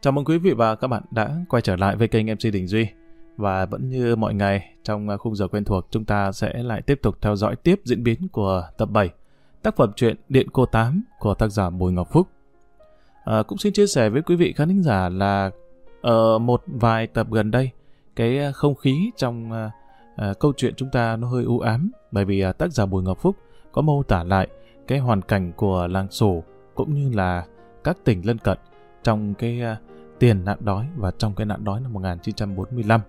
Chào mừng quý vị và các bạn đã quay trở lại với kênh MC Đình Duy. Và vẫn như mọi ngày, trong khung giờ quen thuộc, chúng ta sẽ lại tiếp tục theo dõi tiếp diễn biến của tập 7, tác phẩm truyện Điện Cô Tám của tác giả Bùi Ngọc Phúc. À, cũng xin chia sẻ với quý vị khán thính giả là ở một vài tập gần đây, cái không khí trong à, à, câu chuyện chúng ta nó hơi u ám, bởi vì à, tác giả Bùi Ngọc Phúc có mô tả lại cái hoàn cảnh của làng sổ cũng như là các tỉnh lân cận trong cái uh, tiền nạn đói và trong cái nạn đói năm 1945.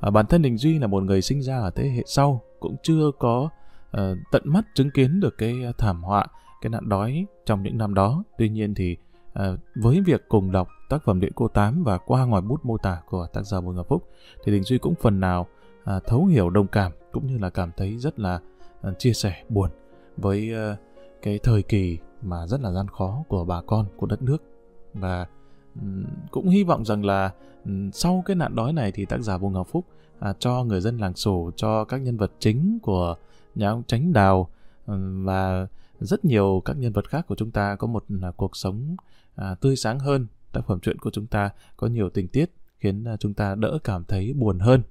À, bản thân Đình Duy là một người sinh ra ở thế hệ sau cũng chưa có uh, tận mắt chứng kiến được cái thảm họa cái nạn đói trong những năm đó. Tuy nhiên thì uh, với việc cùng đọc tác phẩm địa Cô Tám và qua ngoài bút mô tả của tác giả Bùi Ngọc Phúc thì Đình Duy cũng phần nào uh, thấu hiểu đồng cảm cũng như là cảm thấy rất là uh, chia sẻ buồn với uh, cái thời kỳ mà rất là gian khó của bà con của đất nước và cũng hy vọng rằng là sau cái nạn đói này thì tác giả Bùi Ngọc Phúc à, cho người dân làng sổ cho các nhân vật chính của nhà ông Tránh Đào và rất nhiều các nhân vật khác của chúng ta có một là cuộc sống à, tươi sáng hơn. Tác phẩm truyện của chúng ta có nhiều tình tiết khiến à, chúng ta đỡ cảm thấy buồn hơn.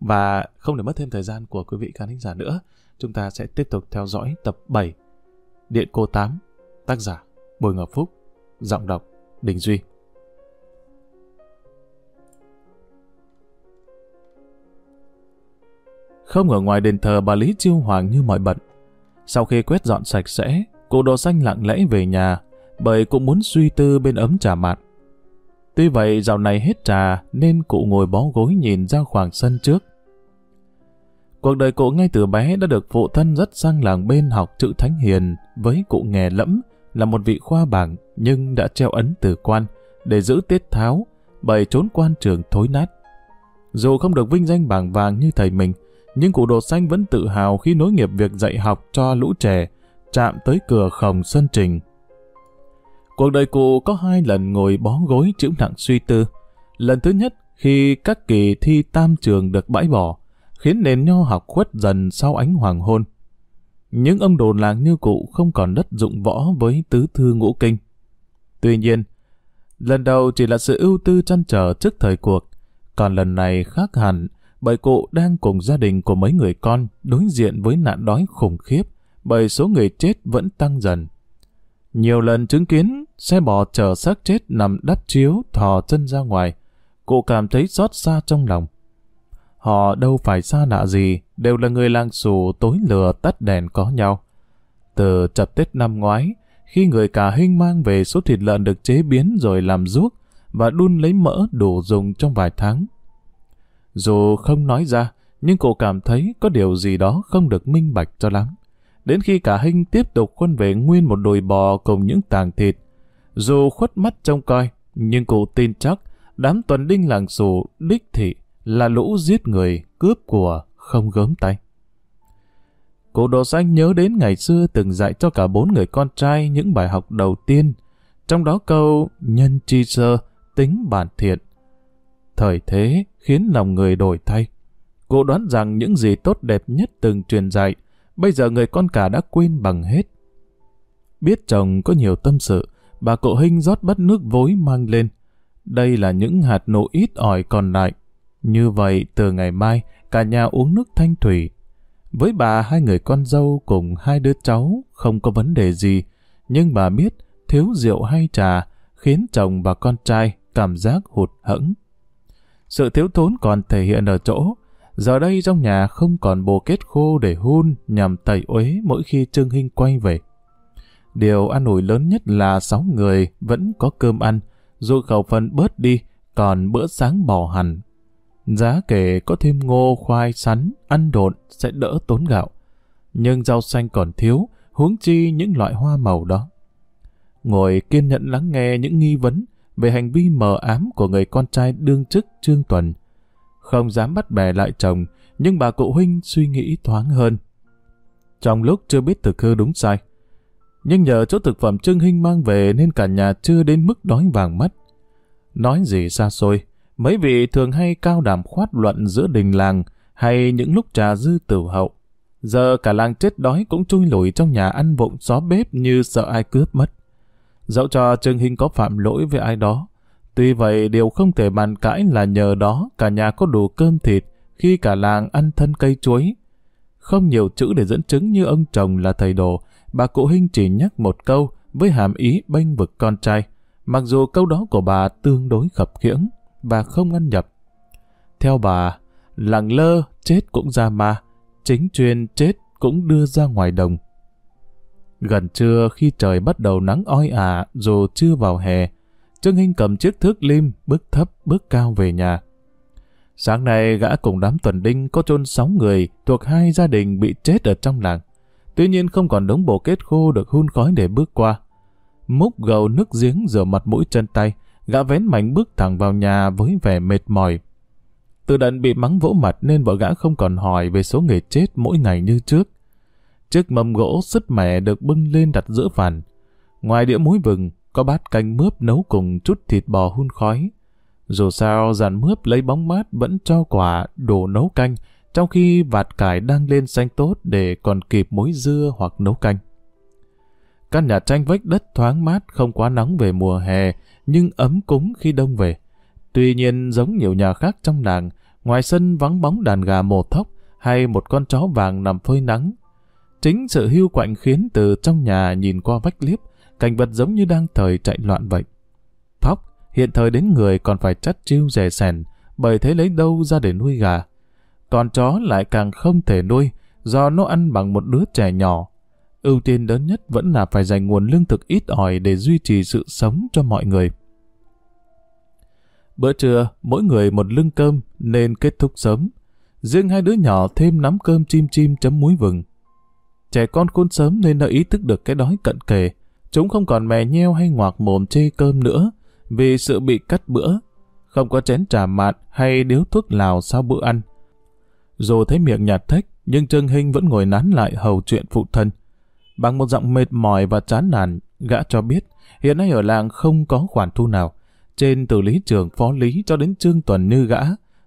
Và không để mất thêm thời gian của quý vị khán thính giả nữa chúng ta sẽ tiếp tục theo dõi tập 7 Điện Cô 8 tác giả Bùi Ngọc Phúc giọng đọc Đình Duy. Không ở ngoài đền thờ bà Lý Chiêu Hoàng như mọi bận. Sau khi quét dọn sạch sẽ, cụ đồ xanh lặng lẽ về nhà, bởi cũng muốn suy tư bên ấm trà mạn. Tuy vậy dạo này hết trà nên cụ ngồi bó gối nhìn ra khoảng sân trước. Cuộc đời cụ ngay từ bé đã được phụ thân rất sang làng bên học chữ thánh hiền với cụ nghề lẫm là một vị khoa bảng nhưng đã treo ấn từ quan để giữ tiết tháo bởi trốn quan trường thối nát. Dù không được vinh danh bảng vàng như thầy mình, nhưng cụ đồ xanh vẫn tự hào khi nối nghiệp việc dạy học cho lũ trẻ chạm tới cửa khổng sân trình. Cuộc đời cụ có hai lần ngồi bó gối chịu nặng suy tư. Lần thứ nhất khi các kỳ thi tam trường được bãi bỏ, khiến nền nho học khuất dần sau ánh hoàng hôn. Những ông đồn làng như cụ không còn đất dụng võ với tứ thư ngũ kinh. Tuy nhiên, lần đầu chỉ là sự ưu tư chăn trở trước thời cuộc, còn lần này khác hẳn, bởi cụ đang cùng gia đình của mấy người con đối diện với nạn đói khủng khiếp bởi số người chết vẫn tăng dần. Nhiều lần chứng kiến xe bò chở xác chết nằm đắp chiếu thò chân ra ngoài, cụ cảm thấy xót xa trong lòng. Họ đâu phải xa lạ gì, đều là người làng xù tối lừa tắt đèn có nhau. Từ chập Tết năm ngoái, khi người cả hình mang về số thịt lợn được chế biến rồi làm ruốc và đun lấy mỡ đủ dùng trong vài tháng. Dù không nói ra, nhưng cô cảm thấy có điều gì đó không được minh bạch cho lắm. Đến khi cả Hinh tiếp tục khuân về nguyên một đồi bò cùng những tàng thịt. Dù khuất mắt trông coi, nhưng cô tin chắc đám tuần đinh làng xù đích thị là lũ giết người, cướp của, không gớm tay. Cô Đồ Xanh nhớ đến ngày xưa từng dạy cho cả bốn người con trai những bài học đầu tiên, trong đó câu nhân chi sơ, tính bản thiện. Thời thế khiến lòng người đổi thay. Cô đoán rằng những gì tốt đẹp nhất từng truyền dạy, bây giờ người con cả đã quên bằng hết. Biết chồng có nhiều tâm sự, bà cụ Hinh rót bát nước vối mang lên. Đây là những hạt nổ ít ỏi còn lại. Như vậy, từ ngày mai, cả nhà uống nước thanh thủy. Với bà, hai người con dâu cùng hai đứa cháu không có vấn đề gì, nhưng bà biết thiếu rượu hay trà khiến chồng và con trai cảm giác hụt hẫng. Sự thiếu thốn còn thể hiện ở chỗ, giờ đây trong nhà không còn bồ kết khô để hun nhằm tẩy uế mỗi khi Trương Hinh quay về. Điều an ủi lớn nhất là sáu người vẫn có cơm ăn, dù khẩu phần bớt đi, còn bữa sáng bỏ hẳn. Giá kể có thêm ngô, khoai, sắn, ăn độn sẽ đỡ tốn gạo. Nhưng rau xanh còn thiếu, huống chi những loại hoa màu đó. Ngồi kiên nhẫn lắng nghe những nghi vấn, về hành vi mờ ám của người con trai đương chức Trương Tuần. Không dám bắt bè lại chồng, nhưng bà cụ huynh suy nghĩ thoáng hơn. Trong lúc chưa biết thực hư đúng sai, nhưng nhờ chỗ thực phẩm Trương Hinh mang về nên cả nhà chưa đến mức đói vàng mắt. Nói gì xa xôi, mấy vị thường hay cao đàm khoát luận giữa đình làng hay những lúc trà dư tử hậu. Giờ cả làng chết đói cũng chui lủi trong nhà ăn vụng xó bếp như sợ ai cướp mất. Dẫu cho Trương Hinh có phạm lỗi với ai đó, Tuy vậy, điều không thể bàn cãi là nhờ đó cả nhà có đủ cơm thịt khi cả làng ăn thân cây chuối. Không nhiều chữ để dẫn chứng như ông chồng là thầy đồ, bà cụ Hinh chỉ nhắc một câu với hàm ý bênh vực con trai, mặc dù câu đó của bà tương đối khập khiễng và không ngăn nhập. Theo bà, làng lơ chết cũng ra ma, chính chuyên chết cũng đưa ra ngoài đồng. Gần trưa khi trời bắt đầu nắng oi ả dù chưa vào hè, Trương Hinh cầm chiếc thước lim bước thấp bước cao về nhà. Sáng nay gã cùng đám tuần đinh có chôn sáu người thuộc hai gia đình bị chết ở trong làng. Tuy nhiên không còn đống bồ kết khô được hun khói để bước qua. Múc gầu nước giếng rửa mặt mũi chân tay, gã vén mảnh bước thẳng vào nhà với vẻ mệt mỏi. Từ đận bị mắng vỗ mặt nên vợ gã không còn hỏi về số người chết mỗi ngày như trước. Chiếc mâm gỗ sứt mẻ được bưng lên đặt giữa phản. Ngoài đĩa muối vừng, có bát canh mướp nấu cùng chút thịt bò hun khói. Dù sao, dàn mướp lấy bóng mát vẫn cho quả đổ nấu canh, trong khi vạt cải đang lên xanh tốt để còn kịp muối dưa hoặc nấu canh. Căn nhà tranh vách đất thoáng mát không quá nóng về mùa hè, nhưng ấm cúng khi đông về. Tuy nhiên giống nhiều nhà khác trong làng, ngoài sân vắng bóng đàn gà mổ thóc hay một con chó vàng nằm phơi nắng. Chính sự hưu quạnh khiến từ trong nhà nhìn qua vách liếp, cảnh vật giống như đang thời chạy loạn vậy. Thóc, hiện thời đến người còn phải chắt chiêu rẻ sèn, bởi thế lấy đâu ra để nuôi gà. Còn chó lại càng không thể nuôi, do nó ăn bằng một đứa trẻ nhỏ. Ưu tiên lớn nhất vẫn là phải dành nguồn lương thực ít ỏi để duy trì sự sống cho mọi người. Bữa trưa, mỗi người một lưng cơm nên kết thúc sớm. Riêng hai đứa nhỏ thêm nắm cơm chim chim chấm muối vừng. Trẻ con khôn sớm nên đã ý thức được cái đói cận kề. Chúng không còn mè nheo hay ngoạc mồm chê cơm nữa vì sự bị cắt bữa. Không có chén trà mạt hay điếu thuốc lào sau bữa ăn. Dù thấy miệng nhạt thách, nhưng Trương Hinh vẫn ngồi nán lại hầu chuyện phụ thân. Bằng một giọng mệt mỏi và chán nản, gã cho biết hiện nay ở làng không có khoản thu nào. Trên từ lý trưởng phó lý cho đến trương tuần như gã,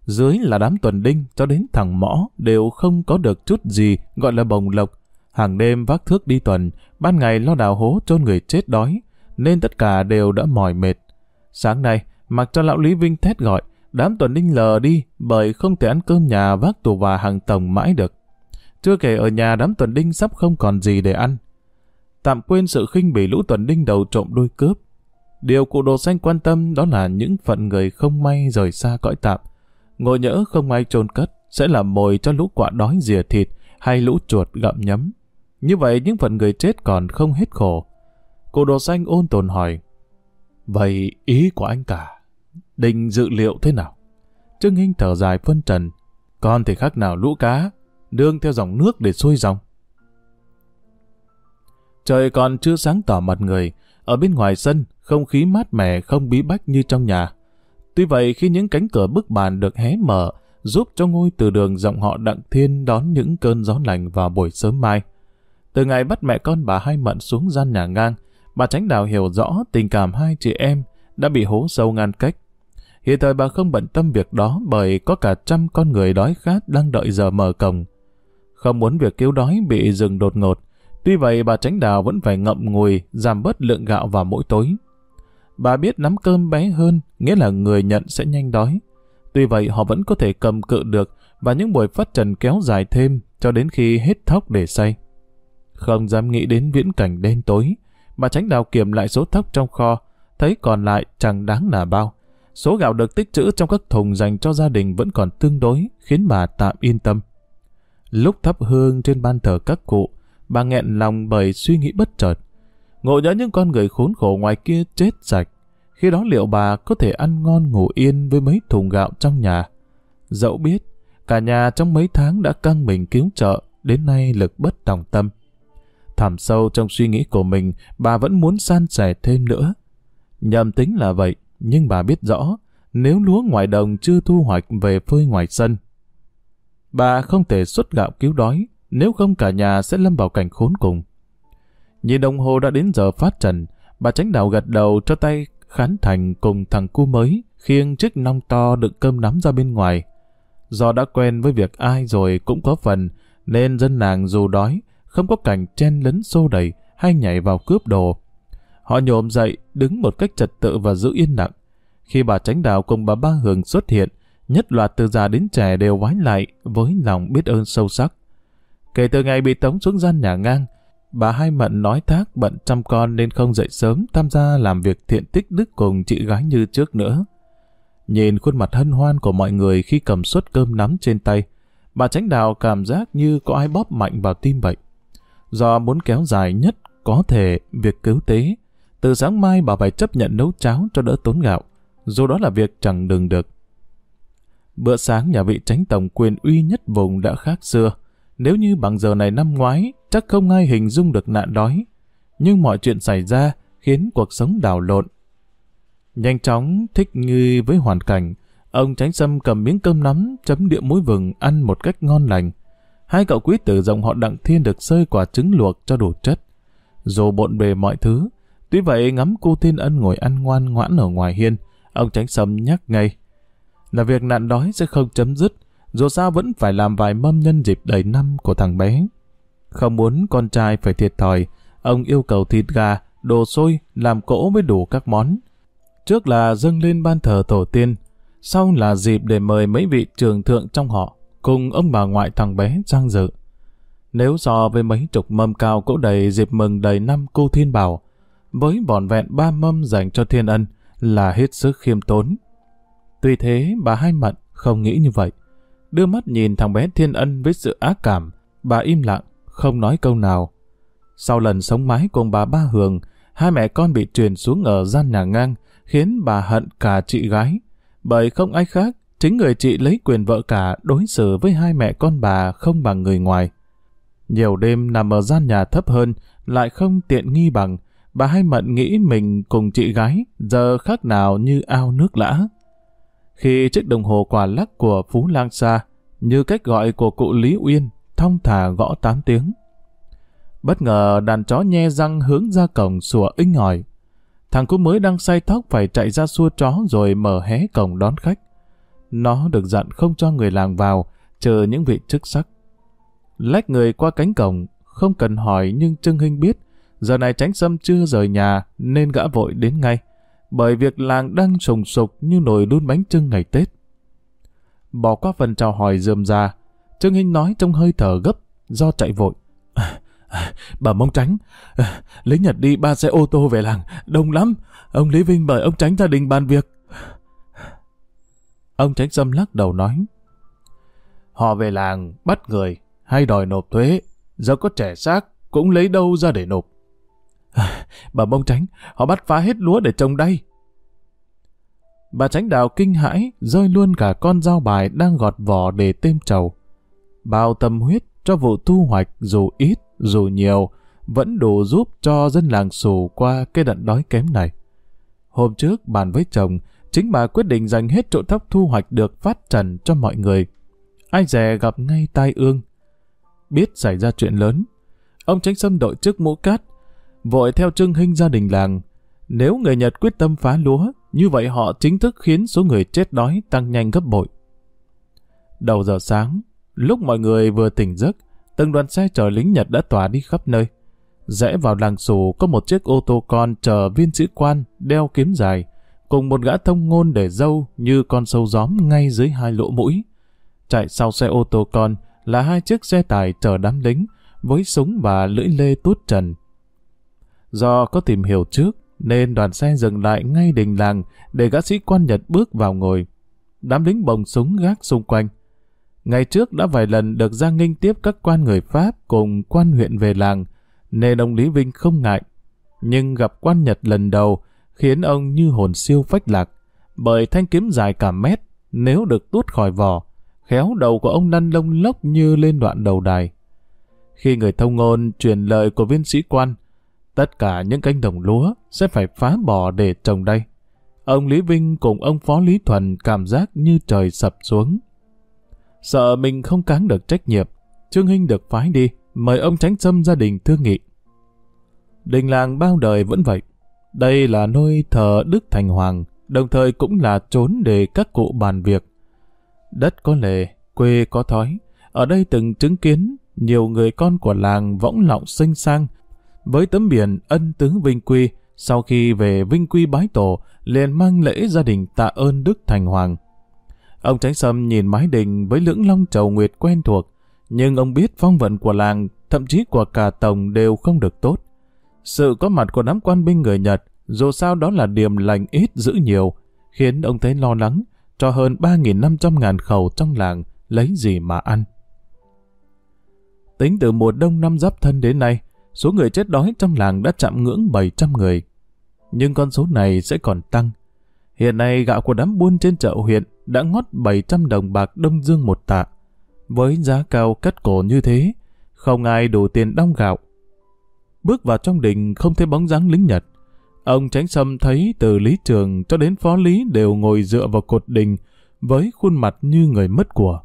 dưới là đám tuần đinh cho đến thằng mõ đều không có được chút gì gọi là bồng lộc. Hàng đêm vác thước đi tuần, ban ngày lo đào hố chôn người chết đói, nên tất cả đều đã mỏi mệt. Sáng nay, mặc cho lão Lý Vinh thét gọi, đám tuần đinh lờ đi bởi không thể ăn cơm nhà vác tù và hàng tổng mãi được. Chưa kể ở nhà đám tuần đinh sắp không còn gì để ăn. Tạm quên sự khinh bỉ lũ tuần đinh đầu trộm đuôi cướp. Điều cụ đồ xanh quan tâm đó là những phận người không may rời xa cõi tạm. Ngồi nhỡ không ai chôn cất sẽ là mồi cho lũ quạ đói rìa thịt hay lũ chuột gặm nhấm. Như vậy những phận người chết còn không hết khổ. cô đồ xanh ôn tồn hỏi. Vậy ý của anh cả, định dự liệu thế nào? Trương Hinh thở dài phân trần. Con thì khác nào lũ cá, đương theo dòng nước để xuôi dòng. Trời còn chưa sáng tỏ mặt người, ở bên ngoài sân, không khí mát mẻ không bí bách như trong nhà. Tuy vậy khi những cánh cửa bức bàn được hé mở, giúp cho ngôi từ đường dòng họ Đặng Thiên đón những cơn gió lành vào buổi sớm mai. Từ ngày bắt mẹ con bà hai mận xuống gian nhà ngang, bà Tránh Đào hiểu rõ tình cảm hai chị em đã bị hố sâu ngăn cách. Hiện thời bà không bận tâm việc đó bởi có cả trăm con người đói khát đang đợi giờ mở cổng. Không muốn việc cứu đói bị dừng đột ngột, tuy vậy bà Tránh Đào vẫn phải ngậm ngùi giảm bớt lượng gạo vào mỗi tối. Bà biết nắm cơm bé hơn, nghĩa là người nhận sẽ nhanh đói. Tuy vậy họ vẫn có thể cầm cự được và những buổi phát trần kéo dài thêm cho đến khi hết thóc để say. Không dám nghĩ đến viễn cảnh đen tối, bà tránh đào kiểm lại số thóc trong kho, thấy còn lại chẳng đáng là bao. Số gạo được tích trữ trong các thùng dành cho gia đình vẫn còn tương đối, khiến bà tạm yên tâm. Lúc thắp hương trên ban thờ các cụ, bà nghẹn lòng bởi suy nghĩ bất chợt. Ngộ nhớ những con người khốn khổ ngoài kia chết sạch. Khi đó liệu bà có thể ăn ngon ngủ yên với mấy thùng gạo trong nhà? Dẫu biết, cả nhà trong mấy tháng đã căng mình cứu trợ, đến nay lực bất tòng tâm. Thẳm sâu trong suy nghĩ của mình, bà vẫn muốn san sẻ thêm nữa. Nhầm tính là vậy, nhưng bà biết rõ, nếu lúa ngoài đồng chưa thu hoạch về phơi ngoài sân, bà không thể xuất gạo cứu đói, nếu không cả nhà sẽ lâm vào cảnh khốn cùng. Nhìn đồng hồ đã đến giờ phát trần, bà tránh đào gật đầu cho tay khán thành cùng thằng cu mới khiêng chiếc nong to đựng cơm nắm ra bên ngoài. Do đã quen với việc ai rồi cũng có phần, nên dân làng dù đói, không có cảnh chen lấn xô đẩy hay nhảy vào cướp đồ. Họ nhộm dậy, đứng một cách trật tự và giữ yên lặng. Khi bà Tránh Đạo cùng bà Ba Hường xuất hiện, nhất loạt từ già đến trẻ đều vái lại với lòng biết ơn sâu sắc. Kể từ ngày bị tống xuống gian nhà ngang, bà Hai Mận nói thác bận chăm con nên không dậy sớm tham gia làm việc thiện tích đức cùng chị gái như trước nữa. Nhìn khuôn mặt hân hoan của mọi người khi cầm suất cơm nắm trên tay, bà Tránh Đạo cảm giác như có ai bóp mạnh vào tim vậy. Do muốn kéo dài nhất có thể việc cứu tế, từ sáng mai bà phải chấp nhận nấu cháo cho đỡ tốn gạo, dù đó là việc chẳng đừng được. Bữa sáng nhà vị tránh tổng quyền uy nhất vùng đã khác xưa. Nếu như bằng giờ này năm ngoái, chắc không ai hình dung được nạn đói. Nhưng mọi chuyện xảy ra khiến cuộc sống đảo lộn. Nhanh chóng thích nghi với hoàn cảnh, ông tránh sâm cầm miếng cơm nắm chấm địa muối vừng ăn một cách ngon lành. Hai cậu quý tử dòng họ Đặng Thiên được sơi quả trứng luộc cho đủ chất. Dù bộn bề mọi thứ, tuy vậy ngắm cô Thiên Ân ngồi ăn ngoan ngoãn ở ngoài hiên, ông tránh sâm nhắc ngay là việc nạn đói sẽ không chấm dứt, dù sao vẫn phải làm vài mâm nhân dịp đầy năm của thằng bé. Không muốn con trai phải thiệt thòi, ông yêu cầu thịt gà, đồ xôi, làm cỗ mới đủ các món. Trước là dâng lên ban thờ tổ tiên, sau là dịp để mời mấy vị trường thượng trong họ, cùng ông bà ngoại thằng bé trang dự. Nếu so với mấy chục mâm cao cỗ đầy dịp mừng đầy năm cô Thiên Bảo, với vỏn vẹn ba mâm dành cho Thiên Ân là hết sức khiêm tốn. Tuy thế, bà Hai Mận không nghĩ như vậy. Đưa mắt nhìn thằng bé Thiên Ân với sự ác cảm, bà im lặng, không nói câu nào. Sau lần sống mái cùng bà Ba Hường, hai mẹ con bị truyền xuống ở gian nhà ngang, khiến bà hận cả chị gái. Bởi không ai khác, chính người chị lấy quyền vợ cả đối xử với hai mẹ con bà không bằng người ngoài. Nhiều đêm nằm ở gian nhà thấp hơn, lại không tiện nghi bằng, bà Hai Mận nghĩ mình cùng chị gái giờ khác nào như ao nước lã. Khi chiếc đồng hồ quả lắc của Phú Lang Sa, như cách gọi của cụ Lý Uyên, thong thả gõ 8 tiếng. Bất ngờ đàn chó nhe răng hướng ra cổng sủa inh hỏi. Thằng cô mới đang say tóc phải chạy ra xua chó rồi mở hé cổng đón khách. Nó được dặn không cho người làng vào, chờ những vị chức sắc. Lách người qua cánh cổng, không cần hỏi nhưng Trưng Hinh biết, giờ này tránh sâm chưa rời nhà nên gã vội đến ngay bởi việc làng đang sùng sục như nồi đun bánh trưng ngày Tết. Bỏ qua phần chào hỏi dườm ra, Trương Hinh nói trong hơi thở gấp do chạy vội. À, à, bà mong tránh, à, lấy Nhật đi ba xe ô tô về làng, đông lắm. Ông Lý Vinh mời ông tránh gia đình bàn việc. Ông tránh dâm lắc đầu nói. Họ về làng bắt người hay đòi nộp thuế, giờ có trẻ xác cũng lấy đâu ra để nộp. bà bông tránh, họ bắt phá hết lúa để trồng đây. Bà tránh đào kinh hãi, rơi luôn cả con dao bài đang gọt vỏ để têm trầu. Bao tâm huyết cho vụ thu hoạch dù ít, dù nhiều, vẫn đủ giúp cho dân làng xù qua cái đận đói kém này. Hôm trước bàn với chồng, chính bà quyết định dành hết chỗ thóc thu hoạch được phát trần cho mọi người. Ai dè gặp ngay tai ương. Biết xảy ra chuyện lớn, ông tránh xâm đội trước mũ cát, vội theo trưng hình gia đình làng. Nếu người Nhật quyết tâm phá lúa, như vậy họ chính thức khiến số người chết đói tăng nhanh gấp bội. Đầu giờ sáng, lúc mọi người vừa tỉnh giấc, từng đoàn xe chở lính Nhật đã tỏa đi khắp nơi. Rẽ vào làng xù có một chiếc ô tô con chờ viên sĩ quan đeo kiếm dài, cùng một gã thông ngôn để dâu như con sâu gióm ngay dưới hai lỗ mũi. Chạy sau xe ô tô con là hai chiếc xe tải chở đám lính với súng và lưỡi lê tút trần Do có tìm hiểu trước, nên đoàn xe dừng lại ngay đình làng để gã sĩ quan Nhật bước vào ngồi. Đám lính bồng súng gác xung quanh. Ngày trước đã vài lần được Giang Nghinh tiếp các quan người Pháp cùng quan huyện về làng, nên ông Lý Vinh không ngại. Nhưng gặp quan Nhật lần đầu khiến ông như hồn siêu phách lạc, bởi thanh kiếm dài cả mét, nếu được tuốt khỏi vỏ, khéo đầu của ông lăn lông lốc như lên đoạn đầu đài. Khi người thông ngôn truyền lời của viên sĩ quan, Tất cả những cánh đồng lúa sẽ phải phá bỏ để trồng đây. Ông Lý Vinh cùng ông Phó Lý Thuần cảm giác như trời sập xuống. Sợ mình không cáng được trách nhiệm, Trương Hinh được phái đi, mời ông tránh xâm gia đình thương nghị. Đình làng bao đời vẫn vậy. Đây là nơi thờ Đức Thành Hoàng, đồng thời cũng là trốn để các cụ bàn việc. Đất có lề, quê có thói. Ở đây từng chứng kiến nhiều người con của làng võng lọng sinh sang với tấm biển ân tứ vinh quy, Sau khi về Vinh Quy bái tổ, liền mang lễ gia đình tạ ơn Đức Thành Hoàng. Ông Tránh Sâm nhìn mái đình với lưỡng long trầu nguyệt quen thuộc, nhưng ông biết phong vận của làng, thậm chí của cả tổng đều không được tốt. Sự có mặt của đám quan binh người Nhật, dù sao đó là điểm lành ít giữ nhiều, khiến ông thấy lo lắng, cho hơn 3.500 ngàn khẩu trong làng lấy gì mà ăn. Tính từ mùa đông năm giáp thân đến nay, số người chết đói trong làng đã chạm ngưỡng 700 người. Nhưng con số này sẽ còn tăng. Hiện nay gạo của đám buôn trên chợ huyện đã ngót 700 đồng bạc đông dương một tạ. Với giá cao cắt cổ như thế, không ai đủ tiền đong gạo. Bước vào trong đình không thấy bóng dáng lính Nhật. Ông Tránh Sâm thấy từ lý trường cho đến phó lý đều ngồi dựa vào cột đình với khuôn mặt như người mất của.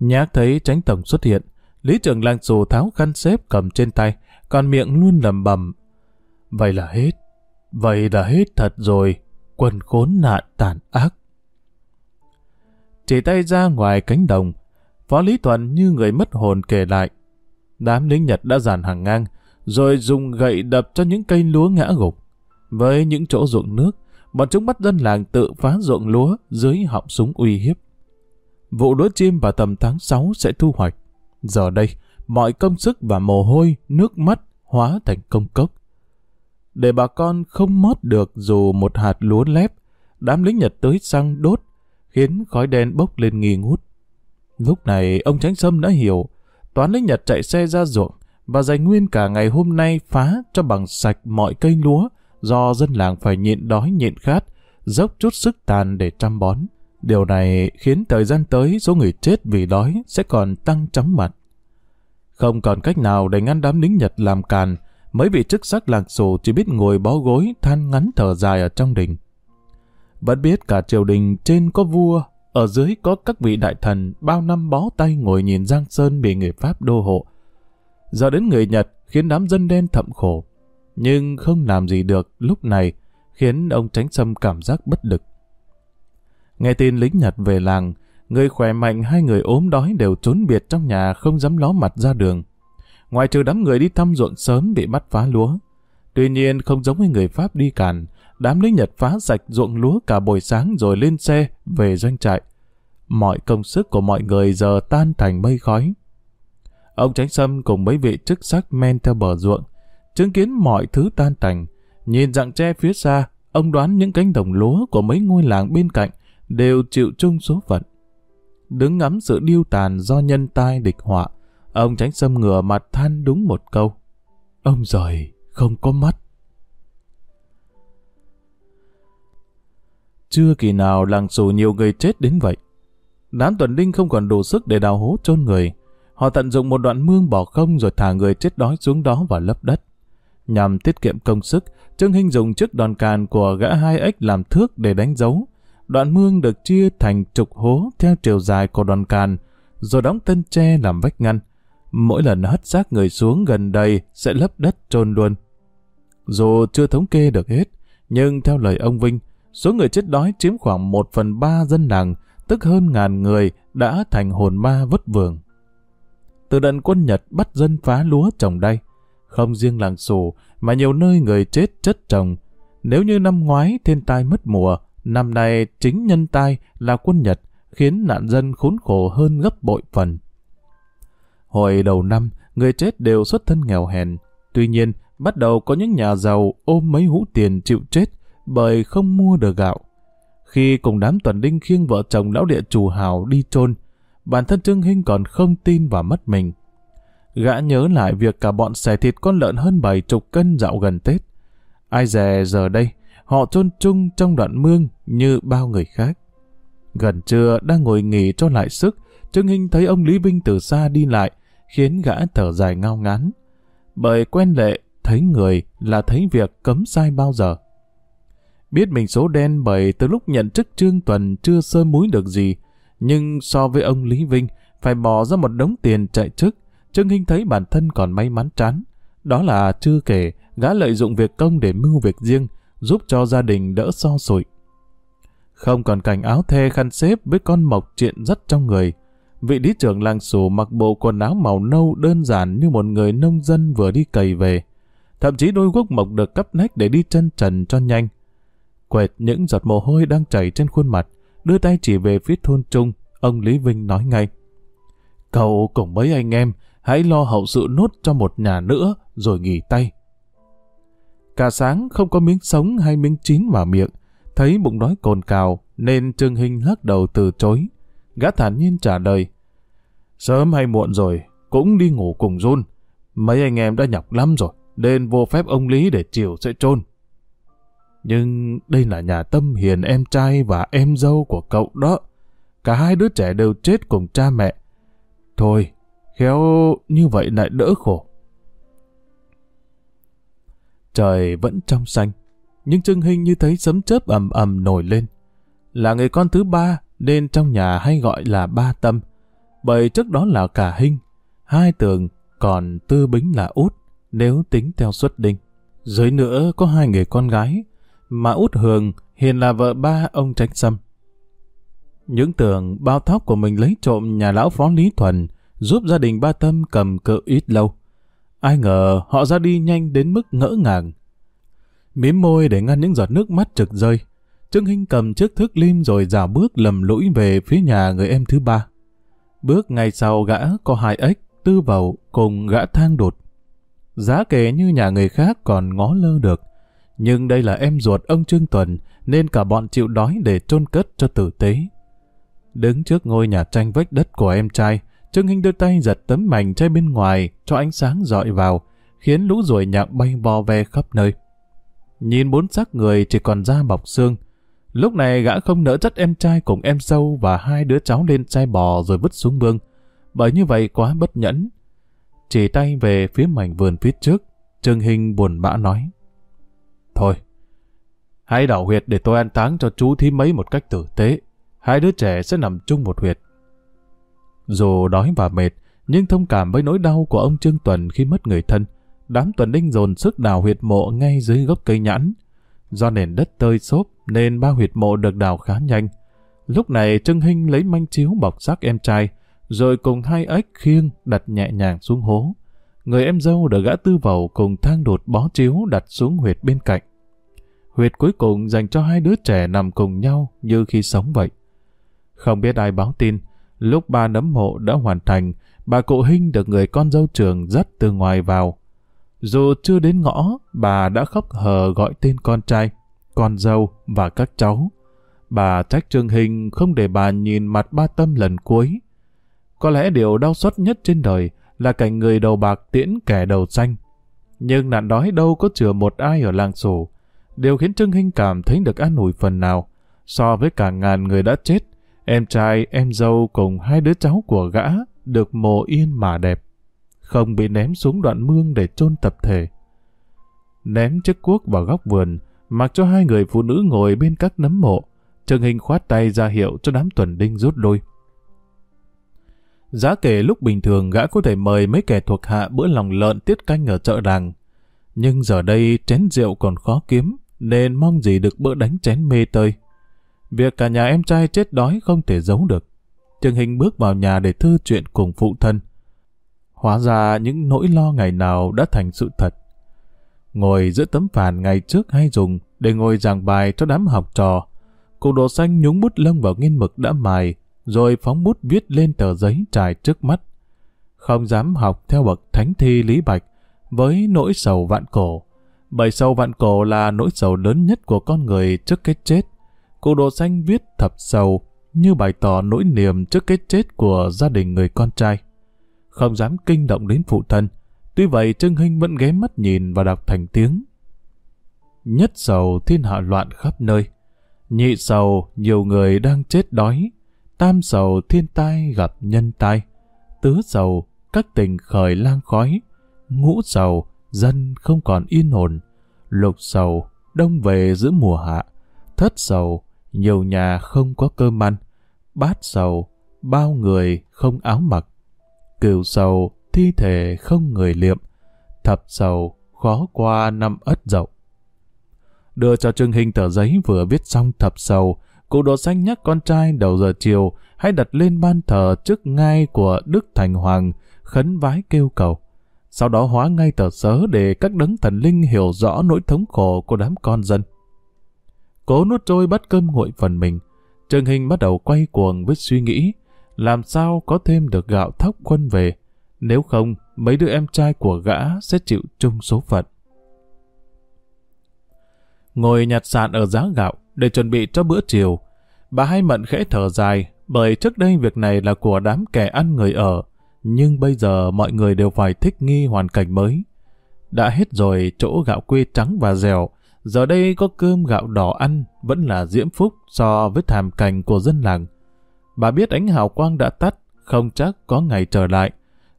Nhác thấy Tránh Tổng xuất hiện, lý trường lang xù tháo khăn xếp cầm trên tay, còn miệng luôn lầm bầm. Vậy là hết, vậy là hết thật rồi, quần khốn nạn tàn ác. Chỉ tay ra ngoài cánh đồng, Phó Lý toàn như người mất hồn kể lại. Đám lính Nhật đã dàn hàng ngang, rồi dùng gậy đập cho những cây lúa ngã gục. Với những chỗ ruộng nước, bọn chúng bắt dân làng tự phá ruộng lúa dưới họng súng uy hiếp. Vụ lúa chim vào tầm tháng 6 sẽ thu hoạch. Giờ đây, mọi công sức và mồ hôi, nước mắt hóa thành công cốc. Để bà con không mót được dù một hạt lúa lép, đám lính Nhật tới xăng đốt, khiến khói đen bốc lên nghi ngút. Lúc này, ông Tránh Sâm đã hiểu, toán lính Nhật chạy xe ra ruộng và dành nguyên cả ngày hôm nay phá cho bằng sạch mọi cây lúa do dân làng phải nhịn đói nhịn khát, dốc chút sức tàn để chăm bón. Điều này khiến thời gian tới số người chết vì đói sẽ còn tăng chóng mặt. Không còn cách nào để ngăn đám lính Nhật làm càn, mấy vị chức sắc làng xù chỉ biết ngồi bó gối than ngắn thở dài ở trong đình. Vẫn biết cả triều đình trên có vua, ở dưới có các vị đại thần bao năm bó tay ngồi nhìn Giang Sơn bị người Pháp đô hộ. Giờ đến người Nhật khiến đám dân đen thậm khổ, nhưng không làm gì được lúc này khiến ông Tránh Sâm cảm giác bất lực. Nghe tin lính Nhật về làng, người khỏe mạnh hay người ốm đói đều trốn biệt trong nhà không dám ló mặt ra đường. Ngoài trừ đám người đi thăm ruộng sớm bị bắt phá lúa. Tuy nhiên không giống với người Pháp đi càn, đám lính Nhật phá sạch ruộng lúa cả buổi sáng rồi lên xe về doanh trại. Mọi công sức của mọi người giờ tan thành mây khói. Ông Tránh Sâm cùng mấy vị chức sắc men theo bờ ruộng, chứng kiến mọi thứ tan tành. Nhìn dạng tre phía xa, ông đoán những cánh đồng lúa của mấy ngôi làng bên cạnh đều chịu chung số phận. Đứng ngắm sự điêu tàn do nhân tai địch họa, ông Tránh Sâm ngửa mặt than đúng một câu. Ông giời, không có mắt. Chưa kỳ nào làng xù nhiều người chết đến vậy. Đám tuần đinh không còn đủ sức để đào hố chôn người. Họ tận dụng một đoạn mương bỏ không rồi thả người chết đói xuống đó và lấp đất. Nhằm tiết kiệm công sức, Trương Hinh dùng chiếc đòn càn của gã hai ếch làm thước để đánh dấu. Đoạn mương được chia thành trục hố theo chiều dài của đòn càn, rồi đóng tân tre làm vách ngăn. Mỗi lần hất xác người xuống gần đây sẽ lấp đất trôn luôn. Dù chưa thống kê được hết, nhưng theo lời ông Vinh, số người chết đói chiếm khoảng một phần ba dân làng, tức hơn ngàn người đã thành hồn ma vất vưởng. Từ đợt quân Nhật bắt dân phá lúa trồng đây, không riêng làng xù mà nhiều nơi người chết chất trồng. Nếu như năm ngoái thiên tai mất mùa, năm nay chính nhân tai là quân Nhật khiến nạn dân khốn khổ hơn gấp bội phần. Hồi đầu năm, người chết đều xuất thân nghèo hèn. Tuy nhiên, bắt đầu có những nhà giàu ôm mấy hũ tiền chịu chết bởi không mua được gạo. Khi cùng đám tuần đinh khiêng vợ chồng lão địa chủ hào đi chôn, bản thân Trương Hinh còn không tin và mất mình. Gã nhớ lại việc cả bọn xẻ thịt con lợn hơn bảy chục cân dạo gần Tết. Ai dè giờ đây, họ chôn chung trong đoạn mương như bao người khác. Gần trưa đang ngồi nghỉ cho lại sức, Trương Hinh thấy ông Lý Vinh từ xa đi lại, khiến gã thở dài ngao ngán. Bởi quen lệ, thấy người là thấy việc cấm sai bao giờ. Biết mình số đen bởi từ lúc nhận chức Trương Tuần chưa sơ múi được gì, nhưng so với ông Lý Vinh, phải bỏ ra một đống tiền chạy chức, Trương Hinh thấy bản thân còn may mắn chán. Đó là chưa kể, gã lợi dụng việc công để mưu việc riêng, giúp cho gia đình đỡ so sụi. Không còn cảnh áo thê khăn xếp với con mộc chuyện rất trong người. Vị lý trưởng làng xù mặc bộ quần áo màu nâu đơn giản như một người nông dân vừa đi cày về. thậm chí đôi guốc mộc được cắp nách để đi chân trần cho nhanh. Quệt những giọt mồ hôi đang chảy trên khuôn mặt, đưa tay chỉ về phía thôn trung, ông Lý Vinh nói ngay. Cậu cùng mấy anh em, hãy lo hậu sự nốt cho một nhà nữa, rồi nghỉ tay. Cả sáng không có miếng sống hay miếng chín vào miệng, thấy bụng đói cồn cào, nên Trương Hình lắc đầu từ chối. Gã thản nhiên trả lời, sớm hay muộn rồi, cũng đi ngủ cùng run. Mấy anh em đã nhọc lắm rồi, nên vô phép ông Lý để chiều sẽ chôn. Nhưng đây là nhà tâm hiền em trai và em dâu của cậu đó. Cả hai đứa trẻ đều chết cùng cha mẹ. Thôi, khéo như vậy lại đỡ khổ. Trời vẫn trong xanh, nhưng Trương Hinh như thấy sấm chớp ầm ầm nổi lên. Là người con thứ ba, nên trong nhà hay gọi là ba tâm. Bởi trước đó là cả Hinh, hai tường, còn tư bính là út, nếu tính theo xuất đinh. Dưới nữa có hai người con gái, mà út Hường hiện là vợ ba ông Tránh Sâm. Những tưởng bao thóc của mình lấy trộm nhà lão phó Lý Thuần, giúp gia đình ba tâm cầm cự ít lâu. Ai ngờ họ ra đi nhanh đến mức ngỡ ngàng. Mím môi để ngăn những giọt nước mắt trực rơi. Trương Hinh cầm chiếc thước lim rồi dào bước lầm lũi về phía nhà người em thứ ba. Bước ngay sau gã có hai ếch, tư vào cùng gã thang đột. Giá kể như nhà người khác còn ngó lơ được. Nhưng đây là em ruột ông Trương Tuần nên cả bọn chịu đói để chôn cất cho tử tế. Đứng trước ngôi nhà tranh vách đất của em trai, Trương Hinh đưa tay giật tấm mảnh che bên ngoài cho ánh sáng dọi vào, khiến lũ ruồi nhặng bay vo ve khắp nơi. Nhìn bốn xác người chỉ còn da bọc xương. Lúc này gã không nỡ chất em trai cùng em sâu và hai đứa cháu lên xe bò rồi vứt xuống mương. Bởi như vậy quá bất nhẫn. Chỉ tay về phía mảnh vườn phía trước, Trương Hinh buồn bã nói. Thôi, hãy đảo huyệt để tôi an táng cho chú thím mấy một cách tử tế. Hai đứa trẻ sẽ nằm chung một huyệt. Dù đói và mệt, nhưng thông cảm với nỗi đau của ông Trương Tuần khi mất người thân, đám tuần đinh dồn sức đào huyệt mộ ngay dưới gốc cây nhãn. Do nền đất tơi xốp nên ba huyệt mộ được đào khá nhanh. Lúc này Trương Hinh lấy manh chiếu bọc xác em trai, rồi cùng hai ếch khiêng đặt nhẹ nhàng xuống hố. Người em dâu được gã tư vầu cùng thang đột bó chiếu đặt xuống huyệt bên cạnh. Huyệt cuối cùng dành cho hai đứa trẻ nằm cùng nhau như khi sống vậy. Không biết ai báo tin, lúc ba nấm mộ đã hoàn thành, bà cụ Hinh được người con dâu trường dắt từ ngoài vào. Dù chưa đến ngõ, bà đã khóc hờ gọi tên con trai, con dâu và các cháu. Bà trách Trương Hình không để bà nhìn mặt ba tâm lần cuối. Có lẽ điều đau xót nhất trên đời là cảnh người đầu bạc tiễn kẻ đầu xanh. Nhưng nạn đói đâu có chừa một ai ở làng sổ đều khiến Trương Hinh cảm thấy được an ủi phần nào. So với cả ngàn người đã chết, em trai, em dâu cùng hai đứa cháu của gã được mồ yên mà đẹp. Không bị ném xuống đoạn mương để chôn tập thể. Ném chiếc cuốc vào góc vườn, mặc cho hai người phụ nữ ngồi bên các nấm mộ. Trương Hinh khoát tay ra hiệu cho đám tuần đinh rút lui. Giá kể lúc bình thường gã có thể mời mấy kẻ thuộc hạ bữa lòng lợn tiết canh ở chợ đàng. Nhưng giờ đây chén rượu còn khó kiếm, nên mong gì được bữa đánh chén mê tơi. Việc cả nhà em trai chết đói không thể giấu được. Trương Hình bước vào nhà để thư chuyện cùng phụ thân. Hóa ra những nỗi lo ngày nào đã thành sự thật. Ngồi giữa tấm phản ngày trước hay dùng để ngồi giảng bài cho đám học trò. Cụ đồ xanh nhúng bút lông vào nghiên mực đã mài, rồi phóng bút viết lên tờ giấy trải trước mắt. Không dám học theo bậc thánh thi Lý Bạch với nỗi sầu vạn cổ. Bởi sầu vạn cổ là nỗi sầu lớn nhất của con người trước cái chết. Cụ đồ xanh viết thập sầu như bày tỏ nỗi niềm trước cái chết của gia đình người con trai. Không dám kinh động đến phụ thân. Tuy vậy Trương Hinh vẫn ghé mắt nhìn và đọc thành tiếng. Nhất sầu thiên hạ loạn khắp nơi. Nhị sầu nhiều người đang chết đói tam sầu thiên tai gặp nhân tai, tứ sầu các tình khởi lang khói, ngũ sầu dân không còn yên ổn, lục sầu đông về giữa mùa hạ, thất sầu nhiều nhà không có cơm ăn, bát sầu bao người không áo mặc, cửu sầu thi thể không người liệm, thập sầu khó qua năm ất dậu. Đưa cho Trương Hình tờ giấy vừa viết xong thập sầu, Cụ đồ xanh nhắc con trai đầu giờ chiều hãy đặt lên ban thờ trước ngai của Đức Thành Hoàng, khấn vái kêu cầu sau đó hóa ngay tờ sớ để các đấng thần linh hiểu rõ nỗi thống khổ của đám con dân. Cố nuốt trôi bát cơm nguội phần mình, trường Hình bắt đầu quay cuồng với suy nghĩ làm sao có thêm được gạo thóc quân về, nếu không mấy đứa em trai của gã sẽ chịu chung số phận. Ngồi nhặt sạn ở giá gạo để chuẩn bị cho bữa chiều, bà hai mận khẽ thở dài bởi trước đây việc này là của đám kẻ ăn người ở, nhưng bây giờ mọi người đều phải thích nghi hoàn cảnh mới. Đã hết rồi chỗ gạo quê trắng và dẻo, giờ đây có cơm gạo đỏ ăn vẫn là diễm phúc so với thảm cảnh của dân làng. Bà biết ánh hào quang đã tắt, không chắc có ngày trở lại.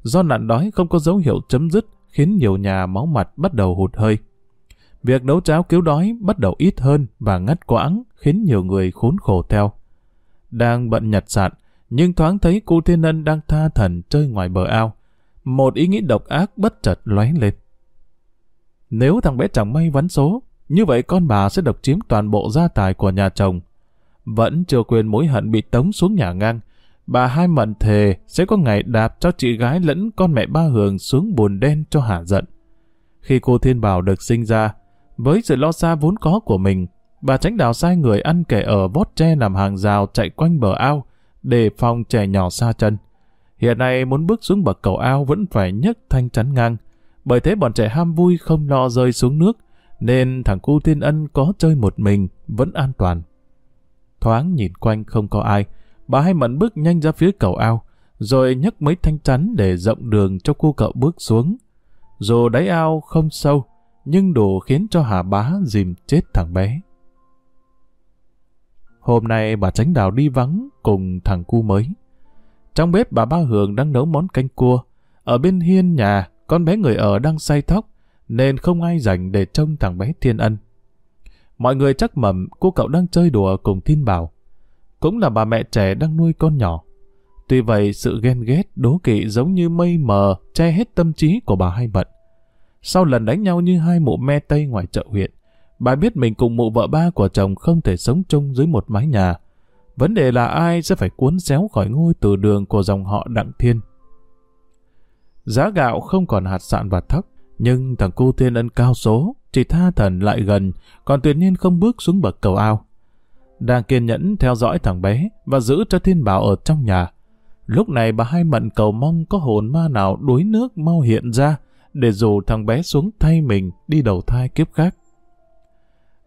Do nạn đói không có dấu hiệu chấm dứt khiến nhiều nhà máu mặt bắt đầu hụt hơi. Việc nấu cháo cứu đói bắt đầu ít hơn và ngắt quãng khiến nhiều người khốn khổ theo. Đang bận nhặt sạn, nhưng thoáng thấy cô Thiên Ân đang tha thần chơi ngoài bờ ao. Một ý nghĩ độc ác bất chợt lóe lên. Nếu thằng bé chẳng may vắn số, như vậy con bà sẽ độc chiếm toàn bộ gia tài của nhà chồng. Vẫn chưa quên mối hận bị tống xuống nhà ngang. Bà hai mận thề sẽ có ngày đạp cho chị gái lẫn con mẹ ba Hường xuống bùn đen cho hả giận. Khi cô Thiên Bảo được sinh ra, với sự lo xa vốn có của mình, bà tránh đào sai người ăn kẻ ở vót tre làm hàng rào chạy quanh bờ ao, để phòng trẻ nhỏ xa chân. Hiện nay muốn bước xuống bậc cầu ao vẫn phải nhấc thanh chắn ngang, bởi thế bọn trẻ ham vui không lo rơi xuống nước, nên thằng cu Thiên Ân có chơi một mình vẫn an toàn. Thoáng nhìn quanh không có ai, bà hai mận bước nhanh ra phía cầu ao, rồi nhấc mấy thanh chắn để rộng đường cho cô cậu bước xuống. Dù đáy ao không sâu, nhưng đủ khiến cho Hà Bá dìm chết thằng bé. Hôm nay bà tránh đào đi vắng cùng thằng cu mới. Trong bếp bà Ba Hường đang nấu món canh cua. Ở bên hiên nhà, con bé người ở đang say thóc, nên không ai rảnh để trông thằng bé Thiên Ân. Mọi người chắc mầm cô cậu đang chơi đùa cùng Thiên Bảo. Cũng là bà mẹ trẻ đang nuôi con nhỏ. Tuy vậy sự ghen ghét, đố kỵ giống như mây mờ che hết tâm trí của bà hai bận. Sau lần đánh nhau như hai mụ me tây ngoài chợ huyện, bà biết mình cùng mụ vợ ba của chồng không thể sống chung dưới một mái nhà. Vấn đề là ai sẽ phải cuốn xéo khỏi ngôi từ đường của dòng họ Đặng Thiên. Giá gạo không còn hạt sạn và thấp nhưng thằng cu thiên ân cao số, chỉ tha thần lại gần, còn tuyệt nhiên không bước xuống bậc cầu ao. Đang kiên nhẫn theo dõi thằng bé và giữ cho thiên bảo ở trong nhà. Lúc này bà hai mận cầu mong có hồn ma nào đuối nước mau hiện ra, để dù thằng bé xuống thay mình đi đầu thai kiếp khác.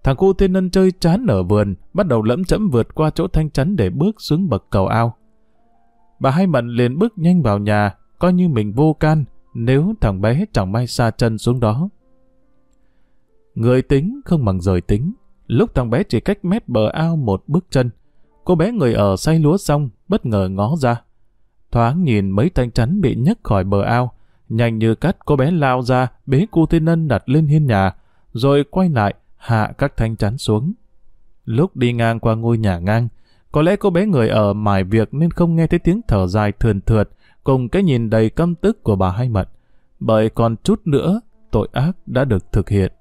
Thằng cu thiên ân chơi chán ở vườn, bắt đầu lẫm chẫm vượt qua chỗ thanh chắn để bước xuống bậc cầu ao. Bà hai mận liền bước nhanh vào nhà, coi như mình vô can, nếu thằng bé chẳng may xa chân xuống đó. Người tính không bằng rời tính. Lúc thằng bé chỉ cách mép bờ ao một bước chân, cô bé người ở say lúa xong, bất ngờ ngó ra. Thoáng nhìn mấy thanh chắn bị nhấc khỏi bờ ao, nhanh như cắt cô bé lao ra, bế cu tiên ân đặt lên hiên nhà, rồi quay lại, hạ các thanh chắn xuống. Lúc đi ngang qua ngôi nhà ngang, có lẽ cô bé người ở mải việc nên không nghe thấy tiếng thở dài thườn thượt, cùng cái nhìn đầy căm tức của bà hai mận, bởi còn chút nữa tội ác đã được thực hiện.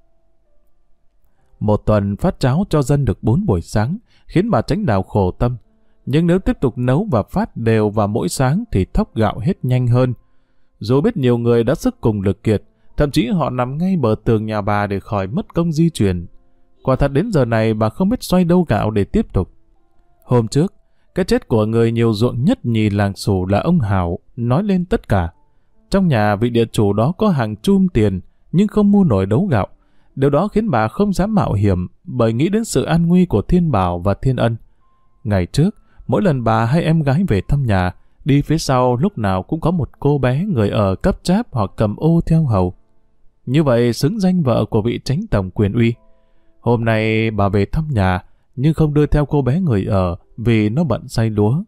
Một tuần phát cháo cho dân được bốn buổi sáng, khiến bà tránh đào khổ tâm. Nhưng nếu tiếp tục nấu và phát đều vào mỗi sáng thì thóc gạo hết nhanh hơn. Dù biết nhiều người đã sức cùng lực kiệt, thậm chí họ nằm ngay bờ tường nhà bà để khỏi mất công di chuyển. Quả thật đến giờ này bà không biết xoay đâu gạo để tiếp tục. Hôm trước, cái chết của người nhiều ruộng nhất nhì làng sủ là ông Hảo, nói lên tất cả. Trong nhà vị địa chủ đó có hàng chum tiền, nhưng không mua nổi đấu gạo. Điều đó khiến bà không dám mạo hiểm, bởi nghĩ đến sự an nguy của Thiên Bảo và Thiên Ân. Ngày trước, mỗi lần bà hay em gái về thăm nhà, đi phía sau lúc nào cũng có một cô bé người ở cấp cháp hoặc cầm ô theo hầu. Như vậy xứng danh vợ của vị tránh tổng quyền uy. Hôm nay bà về thăm nhà, nhưng không đưa theo cô bé người ở vì nó bận say lúa.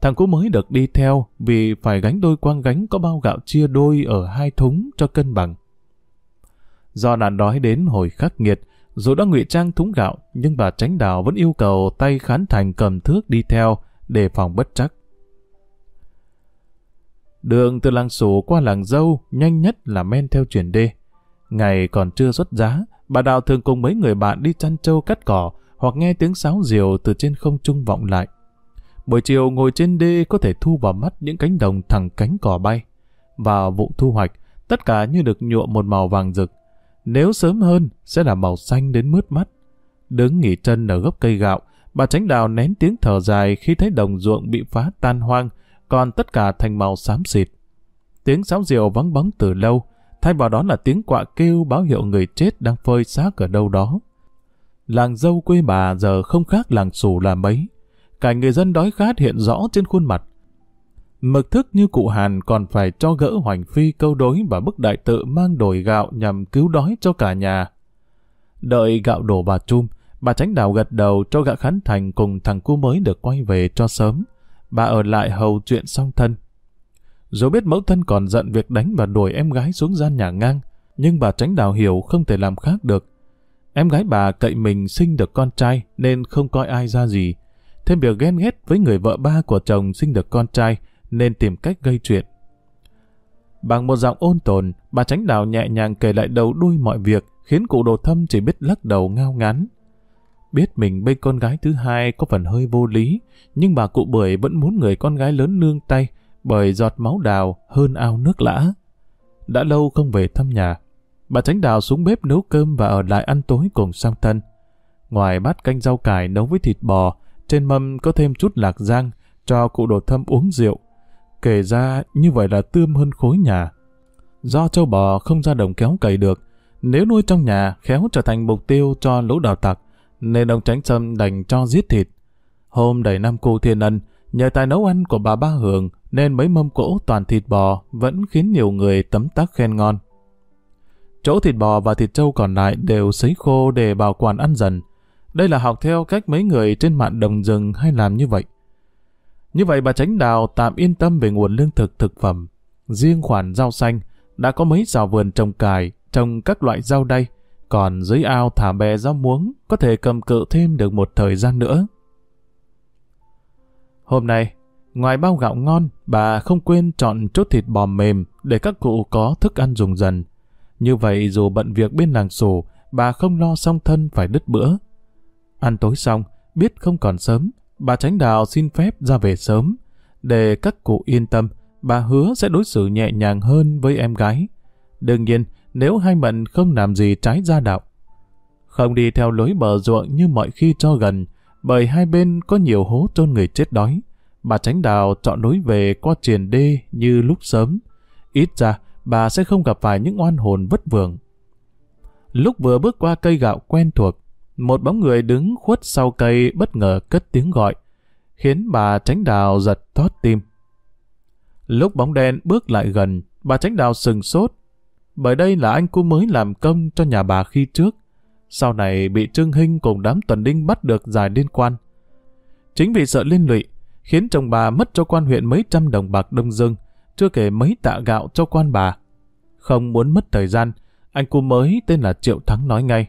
Thằng cũ mới được đi theo vì phải gánh đôi quang gánh có bao gạo chia đôi ở hai thúng cho cân bằng. Do nạn đói đến hồi khắc nghiệt, dù đã ngụy trang thúng gạo, nhưng bà tránh đào vẫn yêu cầu tay khán thành cầm thước đi theo để phòng bất chắc. Đường từ làng sổ qua làng dâu nhanh nhất là men theo chuyển đê. Ngày còn chưa xuất giá, bà Đào thường cùng mấy người bạn đi chăn trâu cắt cỏ hoặc nghe tiếng sáo diều từ trên không trung vọng lại. Buổi chiều ngồi trên đê có thể thu vào mắt những cánh đồng thẳng cánh cỏ bay. Vào vụ thu hoạch, tất cả như được nhuộm một màu vàng rực. Nếu sớm hơn, sẽ là màu xanh đến mướt mắt. Đứng nghỉ chân ở gốc cây gạo, bà tránh đào nén tiếng thở dài khi thấy đồng ruộng bị phá tan hoang, còn tất cả thành màu xám xịt. Tiếng sáo diều vắng bóng từ lâu, thay vào đó là tiếng quạ kêu báo hiệu người chết đang phơi xác ở đâu đó. Làng dâu quê bà giờ không khác làng xù là mấy. Cả người dân đói khát hiện rõ trên khuôn mặt. Mực thức như cụ Hàn còn phải cho gỡ hoành phi câu đối và bức đại tự mang đổi gạo nhằm cứu đói cho cả nhà. Đợi gạo đổ bà Chum, bà tránh đào gật đầu cho gã Khánh Thành cùng thằng cu mới được quay về cho sớm. Bà ở lại hầu chuyện song thân. Dù biết mẫu thân còn giận việc đánh và đuổi em gái xuống gian nhà ngang, nhưng bà tránh đào hiểu không thể làm khác được. Em gái bà cậy mình sinh được con trai nên không coi ai ra gì. Thêm việc ghen ghét với người vợ ba của chồng sinh được con trai nên tìm cách gây chuyện. Bằng một giọng ôn tồn, bà tránh đào nhẹ nhàng kể lại đầu đuôi mọi việc khiến cụ đồ thâm chỉ biết lắc đầu ngao ngán. Biết mình bên con gái thứ hai có phần hơi vô lý, nhưng bà cụ bưởi vẫn muốn người con gái lớn nương tay bởi giọt máu đào hơn ao nước lã. Đã lâu không về thăm nhà, bà tránh đào xuống bếp nấu cơm và ở lại ăn tối cùng sang thân. Ngoài bát canh rau cải nấu với thịt bò, trên mâm có thêm chút lạc giang cho cụ đồ thâm uống rượu. Kể ra như vậy là tươm hơn khối nhà. Do châu bò không ra đồng kéo cày được, nếu nuôi trong nhà khéo trở thành mục tiêu cho lũ đào tặc, nên ông tránh sâm đành cho giết thịt. Hôm đầy năm cô thiên ân, nhờ tài nấu ăn của bà Ba Hường nên mấy mâm cỗ toàn thịt bò vẫn khiến nhiều người tấm tắc khen ngon. Chỗ thịt bò và thịt trâu còn lại đều sấy khô để bảo quản ăn dần. Đây là học theo cách mấy người trên mạn đồng rừng hay làm như vậy. Như vậy bà Tránh Đào tạm yên tâm về nguồn lương thực thực phẩm. Riêng khoản rau xanh, đã có mấy rào vườn trồng cải, trồng các loại rau đay, còn dưới ao thả bè rau muống có thể cầm cự thêm được một thời gian nữa. Hôm nay, ngoài bao gạo ngon, bà không quên chọn chốt thịt bò mềm để các cụ có thức ăn dùng dần. Như vậy dù bận việc bên làng sổ, bà không lo song thân phải đứt bữa. Ăn tối xong, biết không còn sớm, bà Tránh Đào xin phép ra về sớm. Để các cụ yên tâm, bà hứa sẽ đối xử nhẹ nhàng hơn với em gái. Đương nhiên, nếu hai mận không làm gì trái gia đạo. Không đi theo lối bờ ruộng như mọi khi cho gần, bởi hai bên có nhiều hố chôn người chết đói. Bà Tránh Đào chọn núi về qua triền đê như lúc sớm. Ít ra, bà sẽ không gặp phải những oan hồn vất vưởng. Lúc vừa bước qua cây gạo quen thuộc, một bóng người đứng khuất sau cây bất ngờ cất tiếng gọi, khiến bà tránh đào giật thót tim. Lúc bóng đen bước lại gần, bà tránh đào sừng sốt, bởi đây là anh cô mới làm công cho nhà bà khi trước. Sau này bị Trương Hinh cùng đám tuần đinh bắt được giải liên quan. Chính vì sợ liên lụy, khiến chồng bà mất cho quan huyện mấy trăm đồng bạc đông dương, chưa kể mấy tạ gạo cho quan bà. Không muốn mất thời gian, anh cô mới tên là Triệu Thắng nói ngay.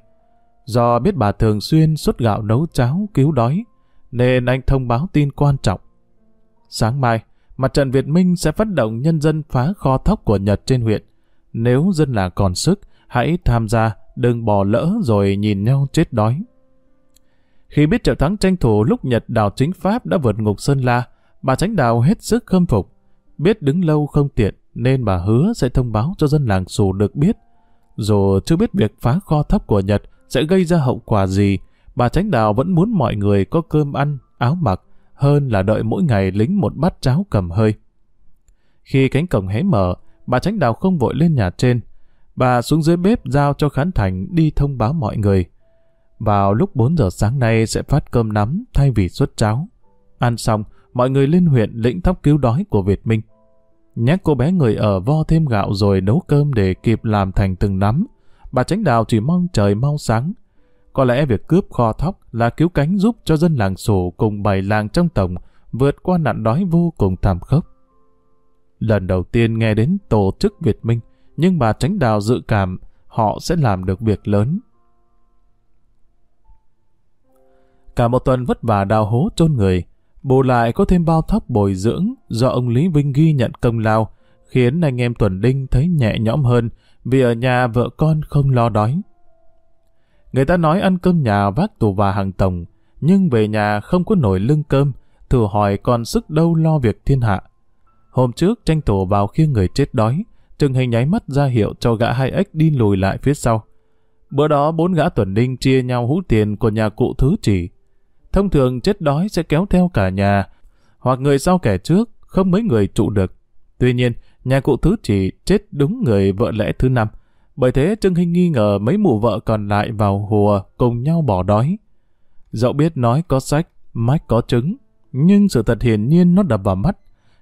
Do biết bà thường xuyên xuất gạo nấu cháo cứu đói, nên anh thông báo tin quan trọng. Sáng mai, mặt trận Việt Minh sẽ phát động nhân dân phá kho thóc của Nhật trên huyện. Nếu dân là còn sức, hãy tham gia, đừng bỏ lỡ rồi nhìn nhau chết đói. Khi biết Triệu Thắng tranh thủ lúc Nhật đào chính Pháp đã vượt ngục Sơn La, bà tránh đào hết sức khâm phục. Biết đứng lâu không tiện, nên bà hứa sẽ thông báo cho dân làng xù được biết. Dù chưa biết việc phá kho thóc của Nhật sẽ gây ra hậu quả gì, bà Tránh Đào vẫn muốn mọi người có cơm ăn, áo mặc, hơn là đợi mỗi ngày lính một bát cháo cầm hơi. Khi cánh cổng hé mở, bà Tránh Đào không vội lên nhà trên. Bà xuống dưới bếp giao cho Khán Thành đi thông báo mọi người. Vào lúc 4 giờ sáng nay sẽ phát cơm nắm thay vì suất cháo. Ăn xong, mọi người lên huyện lĩnh thóc cứu đói của Việt Minh. Nhắc cô bé người ở vo thêm gạo rồi nấu cơm để kịp làm thành từng nắm. Bà Tránh Đào chỉ mong trời mau sáng. Có lẽ việc cướp kho thóc là cứu cánh giúp cho dân làng sổ cùng bảy làng trong tổng vượt qua nạn đói vô cùng thảm khốc. Lần đầu tiên nghe đến tổ chức Việt Minh, nhưng bà Tránh Đào dự cảm họ sẽ làm được việc lớn. Cả một tuần vất vả đào hố chôn người, bù lại có thêm bao thóc bồi dưỡng do ông Lý Vinh ghi nhận công lao, khiến anh em Tuần Đinh thấy nhẹ nhõm hơn vì ở nhà vợ con không lo đói. Người ta nói ăn cơm nhà vác tù và hàng tổng, nhưng về nhà không có nổi lưng cơm, thử hỏi còn sức đâu lo việc thiên hạ. Hôm trước tranh thủ vào khiêng người chết đói, Trừng Hình nháy mắt ra hiệu cho gã hai ếch đi lùi lại phía sau. Bữa đó bốn gã tuần đinh chia nhau hút tiền của nhà cụ thứ chỉ. Thông thường chết đói sẽ kéo theo cả nhà, hoặc người sau kẻ trước, không mấy người trụ được. Tuy nhiên, nhà cụ thứ chỉ chết đúng người vợ lẽ thứ năm. Bởi thế Trương Hinh nghi ngờ mấy mụ vợ còn lại vào hùa cùng nhau bỏ đói. Dẫu biết nói có sách, mách có trứng, nhưng sự thật hiển nhiên nó đập vào mắt.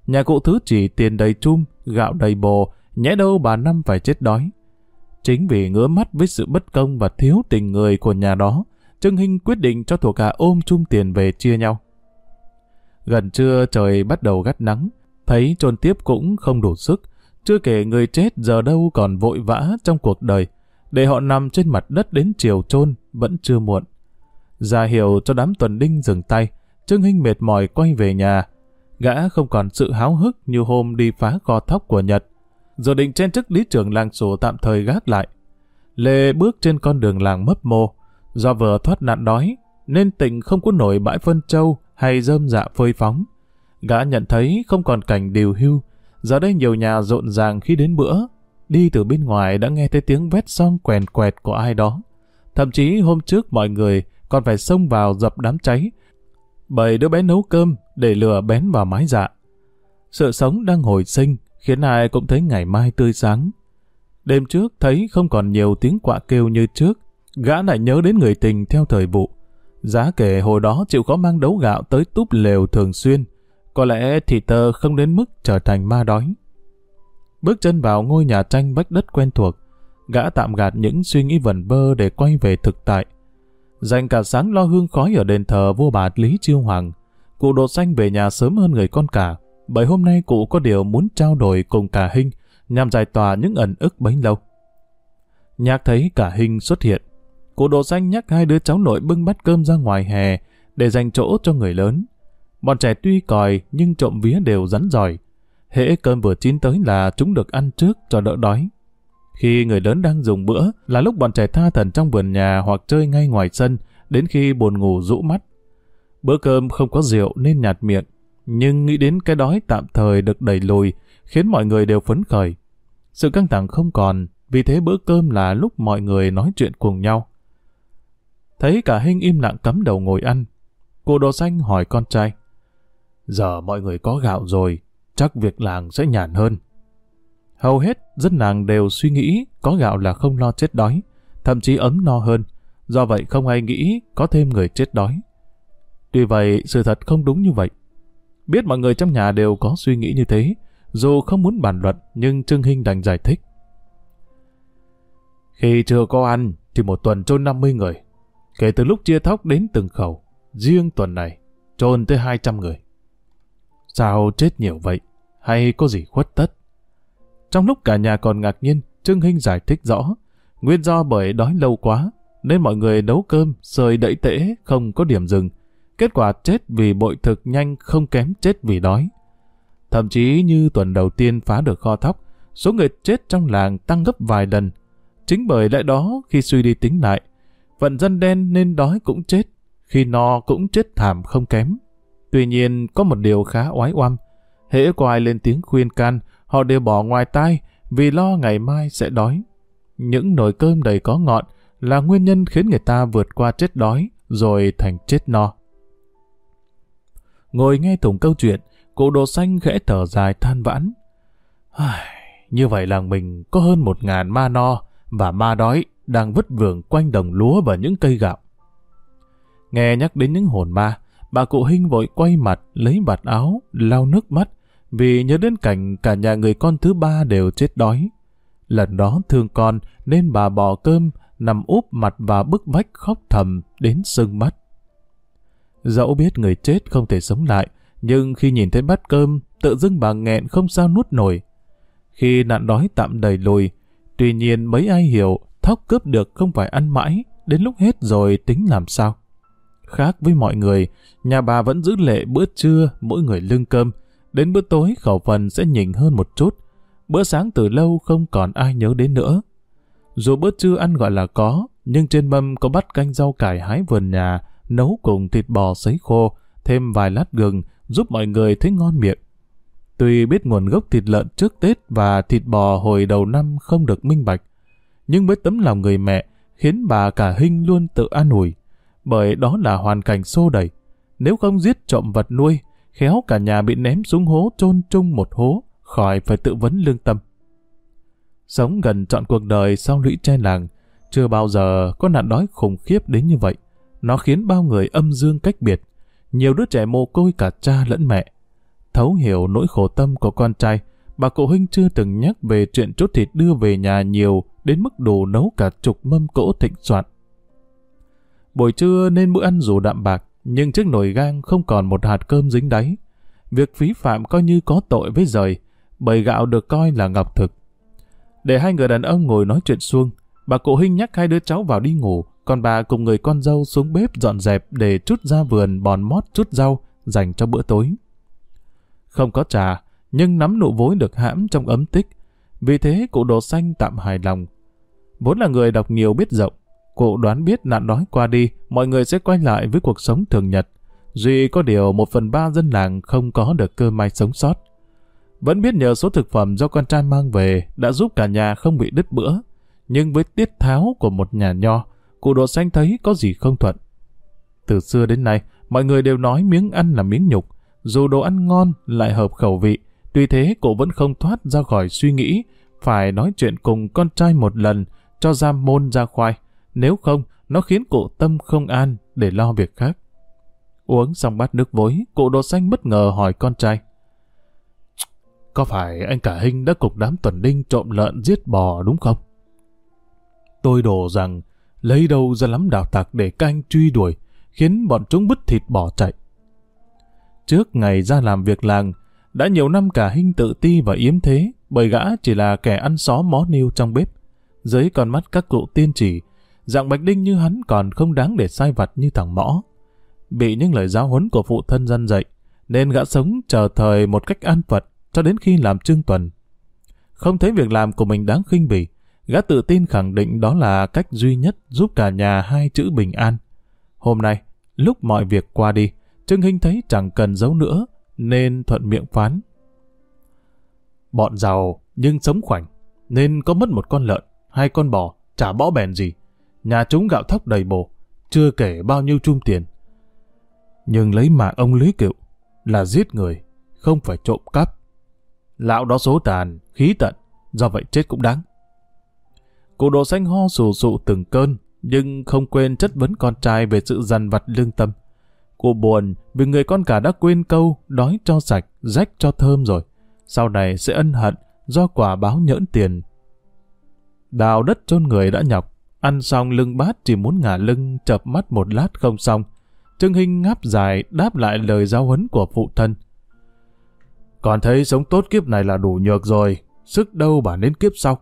Nhà cụ thứ chỉ tiền đầy chum, gạo đầy bồ, nhẽ đâu bà Năm phải chết đói. Chính vì ngứa mắt với sự bất công và thiếu tình người của nhà đó, Trương Hinh quyết định cho thuộc hạ ôm chung tiền về chia nhau. Gần trưa trời bắt đầu gắt nắng, thấy trôn tiếp cũng không đủ sức, chưa kể người chết giờ đâu còn vội vã trong cuộc đời, để họ nằm trên mặt đất đến chiều trôn vẫn chưa muộn. Ra hiệu cho đám tuần đinh dừng tay, Trương Hinh mệt mỏi quay về nhà. Gã không còn sự háo hức như hôm đi phá kho thóc của Nhật. Rồi định trên chức lý trưởng làng sổ tạm thời gác lại. Lê bước trên con đường làng mấp mô. Do vừa thoát nạn đói, nên tỉnh không có nổi bãi phân châu hay rơm dạ phơi phóng. Gã nhận thấy không còn cảnh điều hưu. Giờ đây nhiều nhà rộn ràng khi đến bữa. Đi từ bên ngoài đã nghe thấy tiếng vét song quèn quẹt của ai đó. Thậm chí hôm trước mọi người còn phải xông vào dập đám cháy. Bởi đứa bé nấu cơm để lửa bén vào mái dạ. Sự sống đang hồi sinh khiến ai cũng thấy ngày mai tươi sáng. Đêm trước thấy không còn nhiều tiếng quạ kêu như trước, gã lại nhớ đến người tình theo thời vụ. Giá kể hồi đó chịu khó mang đấu gạo tới túp lều thường xuyên, có lẽ thì tơ không đến mức trở thành ma đói. Bước chân vào ngôi nhà tranh bách đất quen thuộc, gã tạm gạt những suy nghĩ vẩn vơ để quay về thực tại. Dành cả sáng lo hương khói ở đền thờ vua bà Lý Chiêu Hoàng, cụ đột xanh về nhà sớm hơn người con cả, bởi hôm nay cụ có điều muốn trao đổi cùng cả Hinh nhằm giải tỏa những ẩn ức bấy lâu. Nhạc thấy cả Hinh xuất hiện. Cụ đồ xanh nhắc hai đứa cháu nội bưng bát cơm ra ngoài hè để dành chỗ cho người lớn. Bọn trẻ tuy còi nhưng trộm vía đều rắn giỏi. Hễ cơm vừa chín tới là chúng được ăn trước cho đỡ đói. Khi người lớn đang dùng bữa là lúc bọn trẻ tha thần trong vườn nhà hoặc chơi ngay ngoài sân đến khi buồn ngủ rũ mắt. Bữa cơm không có rượu nên nhạt miệng, nhưng nghĩ đến cái đói tạm thời được đẩy lùi khiến mọi người đều phấn khởi. Sự căng thẳng không còn, vì thế bữa cơm là lúc mọi người nói chuyện cùng nhau. Thấy cả Hinh im lặng cắm đầu ngồi ăn, cô đồ xanh hỏi con trai. Giờ mọi người có gạo rồi, chắc việc làng sẽ nhàn hơn. Hầu hết dân làng đều suy nghĩ có gạo là không lo chết đói, thậm chí ấm no hơn. Do vậy không ai nghĩ có thêm người chết đói. Tuy vậy, sự thật không đúng như vậy. Biết mọi người trong nhà đều có suy nghĩ như thế, dù không muốn bàn luận nhưng Trương Hinh đành giải thích. Khi chưa có ăn thì một tuần chôn 50 người. Kể từ lúc chia thóc đến từng khẩu, riêng tuần này trôn tới 200 người. Sao chết nhiều vậy? Hay có gì khuất tất? Trong lúc cả nhà còn ngạc nhiên, Trương Hinh giải thích rõ. Nguyên do bởi đói lâu quá, nên mọi người nấu cơm, sơi đậy tễ, không có điểm dừng. Kết quả chết vì bội thực nhanh không kém chết vì đói. Thậm chí như tuần đầu tiên phá được kho thóc, số người chết trong làng tăng gấp vài lần. Chính bởi lẽ đó, khi suy đi tính lại, Phần dân đen nên đói cũng chết, khi no cũng chết thảm không kém. Tuy nhiên, có một điều khá oái oăm. Hễ có ai lên tiếng khuyên can, họ đều bỏ ngoài tai vì lo ngày mai sẽ đói. Những nồi cơm đầy có ngọn là nguyên nhân khiến người ta vượt qua chết đói rồi thành chết no. Ngồi nghe thủng câu chuyện, cụ đồ xanh khẽ thở dài than vãn. Như vậy làng mình có hơn một ngàn ma no và ma đói đang vứt vưởng quanh đồng lúa và những cây gạo. Nghe nhắc đến những hồn ma, bà cụ Hinh vội quay mặt, lấy vạt áo, lau nước mắt, vì nhớ đến cảnh cả nhà người con thứ ba đều chết đói. Lần đó thương con nên bà bỏ cơm, nằm úp mặt vào bức vách khóc thầm đến sưng mắt. Dẫu biết người chết không thể sống lại, nhưng khi nhìn thấy bát cơm, tự dưng bà nghẹn không sao nuốt nổi. Khi nạn đói tạm đầy lùi, tuy nhiên mấy ai hiểu thóc cướp được không phải ăn mãi, đến lúc hết rồi tính làm sao. Khác với mọi người, nhà bà vẫn giữ lệ bữa trưa mỗi người lưng cơm, đến bữa tối khẩu phần sẽ nhỉnh hơn một chút. Bữa sáng từ lâu không còn ai nhớ đến nữa. Dù bữa trưa ăn gọi là có, nhưng trên mâm có bát canh rau cải hái vườn nhà, nấu cùng thịt bò sấy khô, thêm vài lát gừng, giúp mọi người thấy ngon miệng. Tuy biết nguồn gốc thịt lợn trước Tết và thịt bò hồi đầu năm không được minh bạch, nhưng với tấm lòng người mẹ khiến bà cả Hinh luôn tự an ủi, bởi đó là hoàn cảnh xô đẩy. Nếu không giết trộm vật nuôi, khéo cả nhà bị ném xuống hố chôn chung một hố, khỏi phải tự vấn lương tâm. Sống gần trọn cuộc đời sau lũy tre làng, chưa bao giờ có nạn đói khủng khiếp đến như vậy. Nó khiến bao người âm dương cách biệt. Nhiều đứa trẻ mồ côi cả cha lẫn mẹ. Thấu hiểu nỗi khổ tâm của con trai, bà cụ huynh chưa từng nhắc về chuyện chút thịt đưa về nhà nhiều đến mức đủ nấu cả chục mâm cỗ thịnh soạn. Buổi trưa nên bữa ăn dù đạm bạc, nhưng chiếc nồi gang không còn một hạt cơm dính đáy. Việc phí phạm coi như có tội với rời, bởi gạo được coi là ngọc thực. Để hai người đàn ông ngồi nói chuyện xuông, bà cụ hinh nhắc hai đứa cháu vào đi ngủ, còn bà cùng người con dâu xuống bếp dọn dẹp để chút ra vườn bòn mót chút rau dành cho bữa tối. Không có trà, nhưng nắm nụ vối được hãm trong ấm tích. Vì thế cụ đồ xanh tạm hài lòng. Vốn là người đọc nhiều biết rộng, cụ đoán biết nạn đói qua đi, mọi người sẽ quay lại với cuộc sống thường nhật. Duy có điều một phần ba dân làng không có được cơ may sống sót. Vẫn biết nhờ số thực phẩm do con trai mang về đã giúp cả nhà không bị đứt bữa. Nhưng với tiết tháo của một nhà nho, cụ đồ xanh thấy có gì không thuận. Từ xưa đến nay, mọi người đều nói miếng ăn là miếng nhục. Dù đồ ăn ngon lại hợp khẩu vị, tuy thế cụ vẫn không thoát ra khỏi suy nghĩ phải nói chuyện cùng con trai một lần cho ra môn ra khoai. Nếu không, nó khiến cụ tâm không an để lo việc khác. Uống xong bát nước vối, cụ đồ xanh bất ngờ hỏi con trai. Có phải anh cả Hinh đã cục đám tuần đinh trộm lợn giết bò đúng không? Tôi đổ rằng lấy đâu ra lắm đào tạc để canh truy đuổi, khiến bọn chúng bứt thịt bỏ chạy. Trước ngày ra làm việc làng, đã nhiều năm cả Hinh tự ti và yếm thế, bởi gã chỉ là kẻ ăn xó mó niêu trong bếp. Dưới con mắt các cụ tiên chỉ, dạng bạch đinh như hắn còn không đáng để sai vặt như thằng mõ. Bị những lời giáo huấn của phụ thân dân dạy, nên gã sống chờ thời một cách an phật cho đến khi làm trương tuần. Không thấy việc làm của mình đáng khinh bỉ, gã tự tin khẳng định đó là cách duy nhất giúp cả nhà hai chữ bình an. Hôm nay, lúc mọi việc qua đi, Trương Hinh thấy chẳng cần giấu nữa, nên thuận miệng phán. Bọn giàu nhưng sống khoảnh, nên có mất một con lợn, hai con bò, chả bỏ bèn gì. Nhà chúng gạo thóc đầy bồ, chưa kể bao nhiêu chung tiền. Nhưng lấy mạng ông Lý Kiệu là giết người, không phải trộm cắp. Lão đó số tàn, khí tận, do vậy chết cũng đáng. Cụ đồ xanh ho sù sụ từng cơn, nhưng không quên chất vấn con trai về sự dằn vặt lương tâm. Cụ buồn vì người con cả đã quên câu đói cho sạch, rách cho thơm rồi. Sau này sẽ ân hận do quả báo nhỡn tiền. Đào đất chôn người đã nhọc, ăn xong lưng bát chỉ muốn ngả lưng chập mắt một lát không xong. Trương Hinh ngáp dài đáp lại lời giáo huấn của phụ thân. Còn thấy sống tốt kiếp này là đủ nhược rồi, sức đâu bà đến kiếp sau.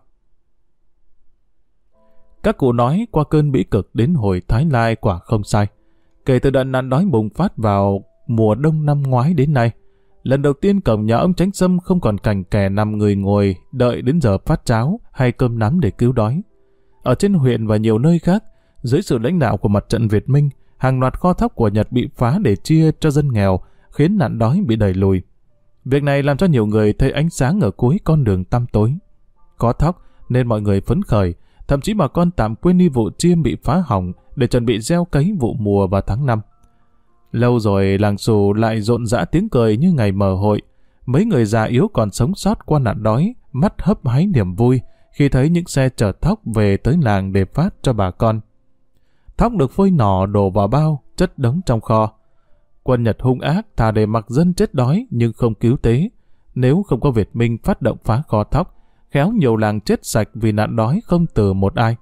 Các cụ nói qua cơn bĩ cực đến hồi Thái Lai quả không sai. Kể từ đợt nạn đói bùng phát vào mùa đông năm ngoái đến nay, lần đầu tiên cổng nhà ông Tránh Sâm không còn cảnh kẻ nằm người ngồi đợi đến giờ phát cháo hay cơm nắm để cứu đói. Ở trên huyện và nhiều nơi khác, dưới sự lãnh đạo của mặt trận Việt Minh, hàng loạt kho thóc của Nhật bị phá để chia cho dân nghèo, khiến nạn đói bị đẩy lùi. Việc này làm cho nhiều người thấy ánh sáng ở cuối con đường tăm tối. Có thóc nên mọi người phấn khởi, thậm chí bà con tạm quên đi vụ chiêm bị phá hỏng để chuẩn bị gieo cấy vụ mùa vào tháng năm Lâu rồi làng xù lại rộn rã tiếng cười như ngày mở hội. Mấy người già yếu còn sống sót qua nạn đói, mắt hấp hái niềm vui khi thấy những xe chở thóc về tới làng để phát cho bà con. Thóc được phơi nỏ đổ vào bao, chất đống trong kho. Quân Nhật hung ác thà để mặc dân chết đói nhưng không cứu tế. Nếu không có Việt Minh phát động phá kho thóc, khéo nhiều làng chết sạch vì nạn đói không từ một ai.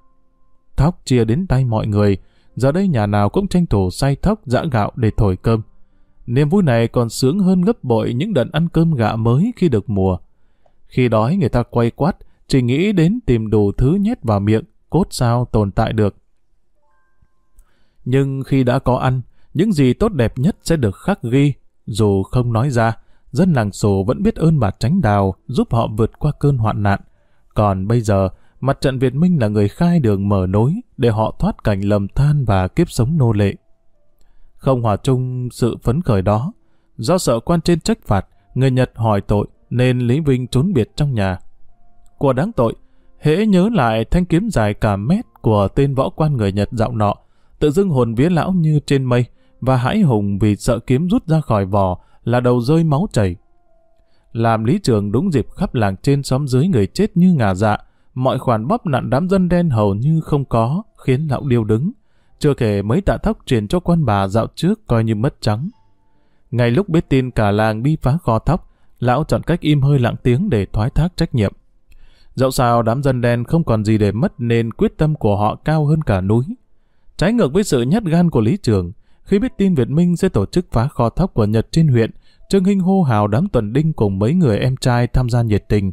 Thóc chia đến tay mọi người, giờ đây nhà nào cũng tranh thủ say thóc giã gạo để thổi cơm. Niềm vui này còn sướng hơn gấp bội những đợt ăn cơm gạo mới khi được mùa. Khi đói người ta quay quát, chỉ nghĩ đến tìm đủ thứ nhét vào miệng, cốt sao tồn tại được. Nhưng khi đã có ăn, những gì tốt đẹp nhất sẽ được khắc ghi, dù không nói ra, dân làng sổ vẫn biết ơn bà Tránh Đào giúp họ vượt qua cơn hoạn nạn. Còn bây giờ, mặt trận Việt Minh là người khai đường mở nối để họ thoát cảnh lầm than và kiếp sống nô lệ. Không hòa chung sự phấn khởi đó, do sợ quan trên trách phạt, người Nhật hỏi tội nên Lý Vinh trốn biệt trong nhà. Của đáng tội, hễ nhớ lại thanh kiếm dài cả mét của tên võ quan người Nhật dạo nọ, tự dưng hồn vía lão như trên mây, và hãi hùng vì sợ kiếm rút ra khỏi vỏ là đầu rơi máu chảy. Làm lý trường đúng dịp khắp làng trên xóm dưới người chết như ngà dạ, mọi khoản bóp nặn đám dân đen hầu như không có, khiến lão điêu đứng. Chưa kể mấy tạ thóc truyền cho quan bà dạo trước coi như mất trắng. Ngay lúc biết tin cả làng đi phá kho thóc, lão chọn cách im hơi lặng tiếng để thoái thác trách nhiệm. Dẫu sao đám dân đen không còn gì để mất nên quyết tâm của họ cao hơn cả núi. Trái ngược với sự nhát gan của Lý Trường, khi biết tin Việt Minh sẽ tổ chức phá kho thóc của Nhật trên huyện, Trương Hinh hô hào đám tuần đinh cùng mấy người em trai tham gia nhiệt tình,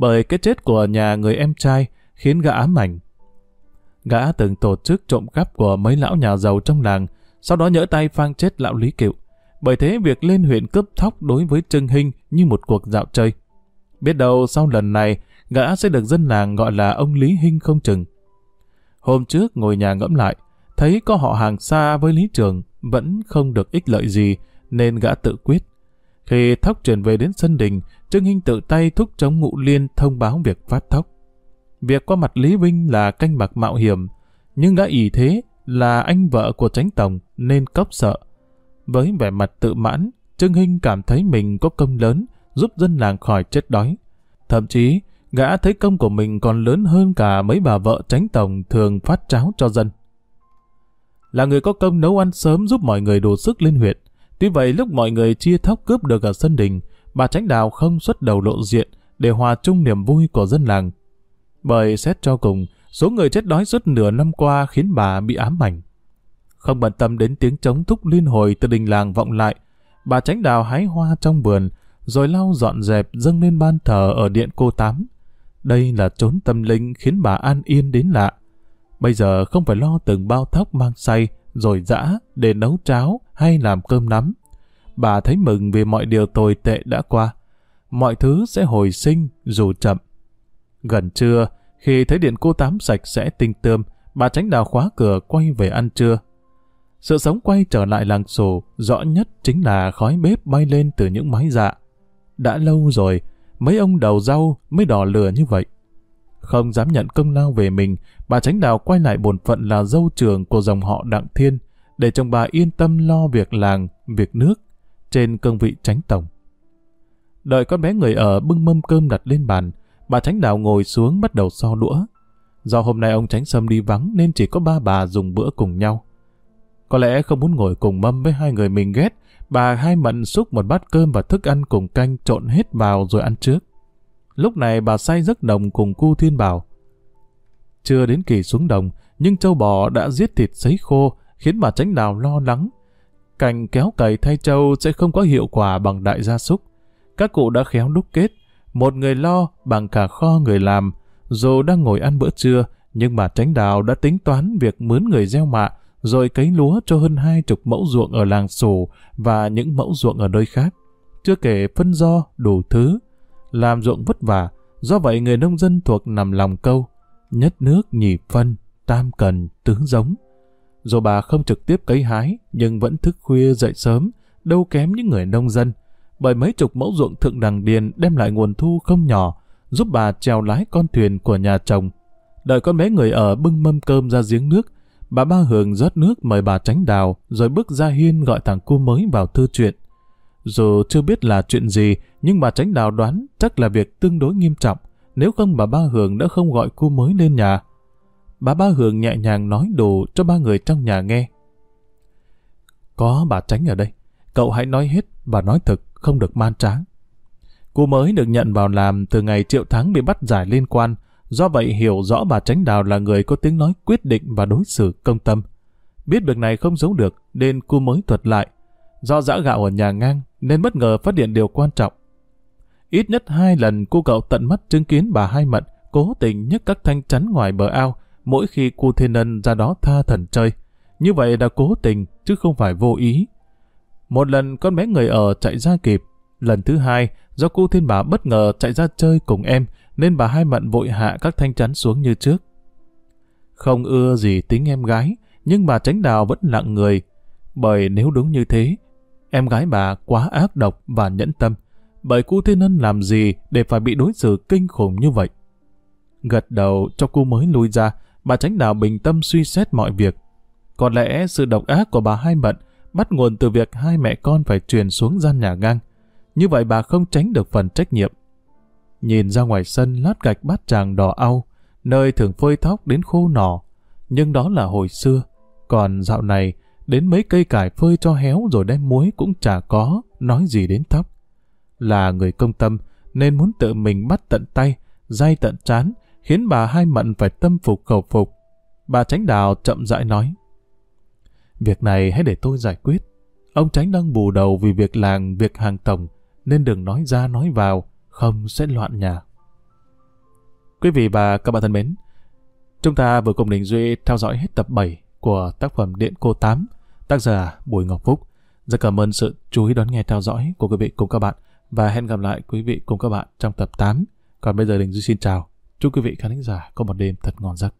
bởi cái chết của nhà người em trai khiến gã ám ảnh. Gã từng tổ chức trộm cắp của mấy lão nhà giàu trong làng, sau đó nhỡ tay phang chết lão Lý Kiệu. Bởi thế việc lên huyện cướp thóc đối với Trưng Hinh như một cuộc dạo chơi. Biết đâu sau lần này, gã sẽ được dân làng gọi là ông Lý Hinh không chừng. Hôm trước ngồi nhà ngẫm lại, thấy có họ hàng xa với Lý Trường vẫn không được ích lợi gì, nên gã tự quyết. Khi thóc chuyển về đến sân đình, Trương Hinh tự tay thúc chống ngụ liên thông báo việc phát thóc. Việc qua mặt Lý Vinh là canh bạc mạo hiểm, nhưng gã ý thế là anh vợ của tránh tổng nên cốc sợ. Với vẻ mặt tự mãn, Trương Hinh cảm thấy mình có công lớn giúp dân làng khỏi chết đói. Thậm chí, gã thấy công của mình còn lớn hơn cả mấy bà vợ tránh tổng thường phát cháo cho dân. Là người có công nấu ăn sớm giúp mọi người đủ sức lên huyện. Tuy vậy lúc mọi người chia thóc cướp được ở sân đình, bà tránh đào không xuất đầu lộ diện để hòa chung niềm vui của dân làng. Bởi xét cho cùng, số người chết đói suốt nửa năm qua khiến bà bị ám ảnh. Không bận tâm đến tiếng trống thúc liên hồi từ đình làng vọng lại, bà tránh đào hái hoa trong vườn, rồi lau dọn dẹp dâng lên ban thờ ở điện cô Tám. Đây là chốn tâm linh khiến bà an yên đến lạ. Bây giờ không phải lo từng bao thóc mang say, rồi dã để nấu cháo hay làm cơm nắm. Bà thấy mừng vì mọi điều tồi tệ đã qua. Mọi thứ sẽ hồi sinh dù chậm. Gần trưa, khi thấy điện cô Tám sạch sẽ tinh tươm, bà tránh đào khóa cửa quay về ăn trưa. Sự sống quay trở lại làng sổ, rõ nhất chính là khói bếp bay lên từ những mái dạ. Đã lâu rồi, mấy ông đầu rau mới đỏ lửa như vậy. Không dám nhận công lao về mình, bà Tránh Đào quay lại bổn phận là dâu trưởng của dòng họ Đặng Thiên, để chồng bà yên tâm lo việc làng, việc nước, trên cương vị tránh tổng. Đợi con bé người ở bưng mâm cơm đặt lên bàn, bà Tránh Đào ngồi xuống bắt đầu so đũa. Do hôm nay ông Tránh Sâm đi vắng nên chỉ có ba bà dùng bữa cùng nhau. Có lẽ không muốn ngồi cùng mâm với hai người mình ghét, bà hai mận xúc một bát cơm và thức ăn cùng canh trộn hết vào rồi ăn trước. Lúc này bà say giấc đồng cùng cu thiên bảo. Chưa đến kỳ xuống đồng, nhưng châu bò đã giết thịt sấy khô, khiến bà tránh đào lo lắng. Cành kéo cày thay châu sẽ không có hiệu quả bằng đại gia súc. Các cụ đã khéo đúc kết, một người lo bằng cả kho người làm. Dù đang ngồi ăn bữa trưa, nhưng bà tránh đào đã tính toán việc mướn người gieo mạ, rồi cấy lúa cho hơn hai chục mẫu ruộng ở làng Sủ và những mẫu ruộng ở nơi khác. Chưa kể phân do, đủ thứ, làm ruộng vất vả, do vậy người nông dân thuộc nằm lòng câu, nhất nước nhì phân, tam cần, tứ giống. Dù bà không trực tiếp cấy hái, nhưng vẫn thức khuya dậy sớm, đâu kém những người nông dân, bởi mấy chục mẫu ruộng thượng đằng điền đem lại nguồn thu không nhỏ, giúp bà trèo lái con thuyền của nhà chồng. Đợi con bé người ở bưng mâm cơm ra giếng nước, bà ba hường rót nước mời bà tránh đào, rồi bước ra hiên gọi thằng cu mới vào thư chuyện. Dù chưa biết là chuyện gì, nhưng bà tránh đào đoán chắc là việc tương đối nghiêm trọng, nếu không bà Ba Hường đã không gọi cô mới lên nhà. Bà Ba Hường nhẹ nhàng nói đồ cho ba người trong nhà nghe. Có bà tránh ở đây, cậu hãy nói hết và nói thực, không được man tráng. Cô mới được nhận vào làm từ ngày Triệu Thắng bị bắt giải liên quan, do vậy hiểu rõ bà Tránh Đào là người có tiếng nói quyết định và đối xử công tâm. Biết việc này không giấu được, nên cô mới thuật lại. Do dã gạo ở nhà ngang, nên bất ngờ phát hiện điều quan trọng. Ít nhất hai lần cô cậu tận mắt chứng kiến bà Hai Mận cố tình nhấc các thanh chắn ngoài bờ ao mỗi khi cô Thiên Ân ra đó tha thần chơi. Như vậy là cố tình chứ không phải vô ý. Một lần con bé người ở chạy ra kịp. Lần thứ hai, do cô Thiên Bà bất ngờ chạy ra chơi cùng em nên bà Hai Mận vội hạ các thanh chắn xuống như trước. Không ưa gì tính em gái, nhưng bà Tránh Đào vẫn lặng người. Bởi nếu đúng như thế, em gái bà quá ác độc và nhẫn tâm, bởi cu Thiên Ân làm gì để phải bị đối xử kinh khủng như vậy. Gật đầu cho cô mới lui ra, bà tránh đạo bình tâm suy xét mọi việc. Có lẽ sự độc ác của bà Hai Mận bắt nguồn từ việc hai mẹ con phải truyền xuống gian nhà ngang. Như vậy bà không tránh được phần trách nhiệm. Nhìn ra ngoài sân lát gạch bát tràng đỏ au, nơi thường phơi thóc đến khô nỏ. Nhưng đó là hồi xưa. Còn dạo này, đến mấy cây cải phơi cho héo rồi đem muối cũng chả có, nói gì đến tóc. Là người công tâm, nên muốn tự mình bắt tận tay, dai tận chán, khiến bà hai mận phải tâm phục khẩu phục. Bà tránh đào chậm rãi nói. Việc này hãy để tôi giải quyết. Ông tránh đang bù đầu vì việc làng, việc hàng tổng, nên đừng nói ra nói vào, không sẽ loạn nhà. Quý vị và các bạn thân mến, chúng ta vừa cùng Đình Duy theo dõi hết tập 7 của tác phẩm Điện Cô 8, tác giả Bùi Ngọc Phúc. Rất cảm ơn sự chú ý đón nghe theo dõi của quý vị cùng các bạn và hẹn gặp lại quý vị cùng các bạn trong tập 8. Còn bây giờ Đình Duy xin chào. Chúc quý vị khán giả có một đêm thật ngon giấc.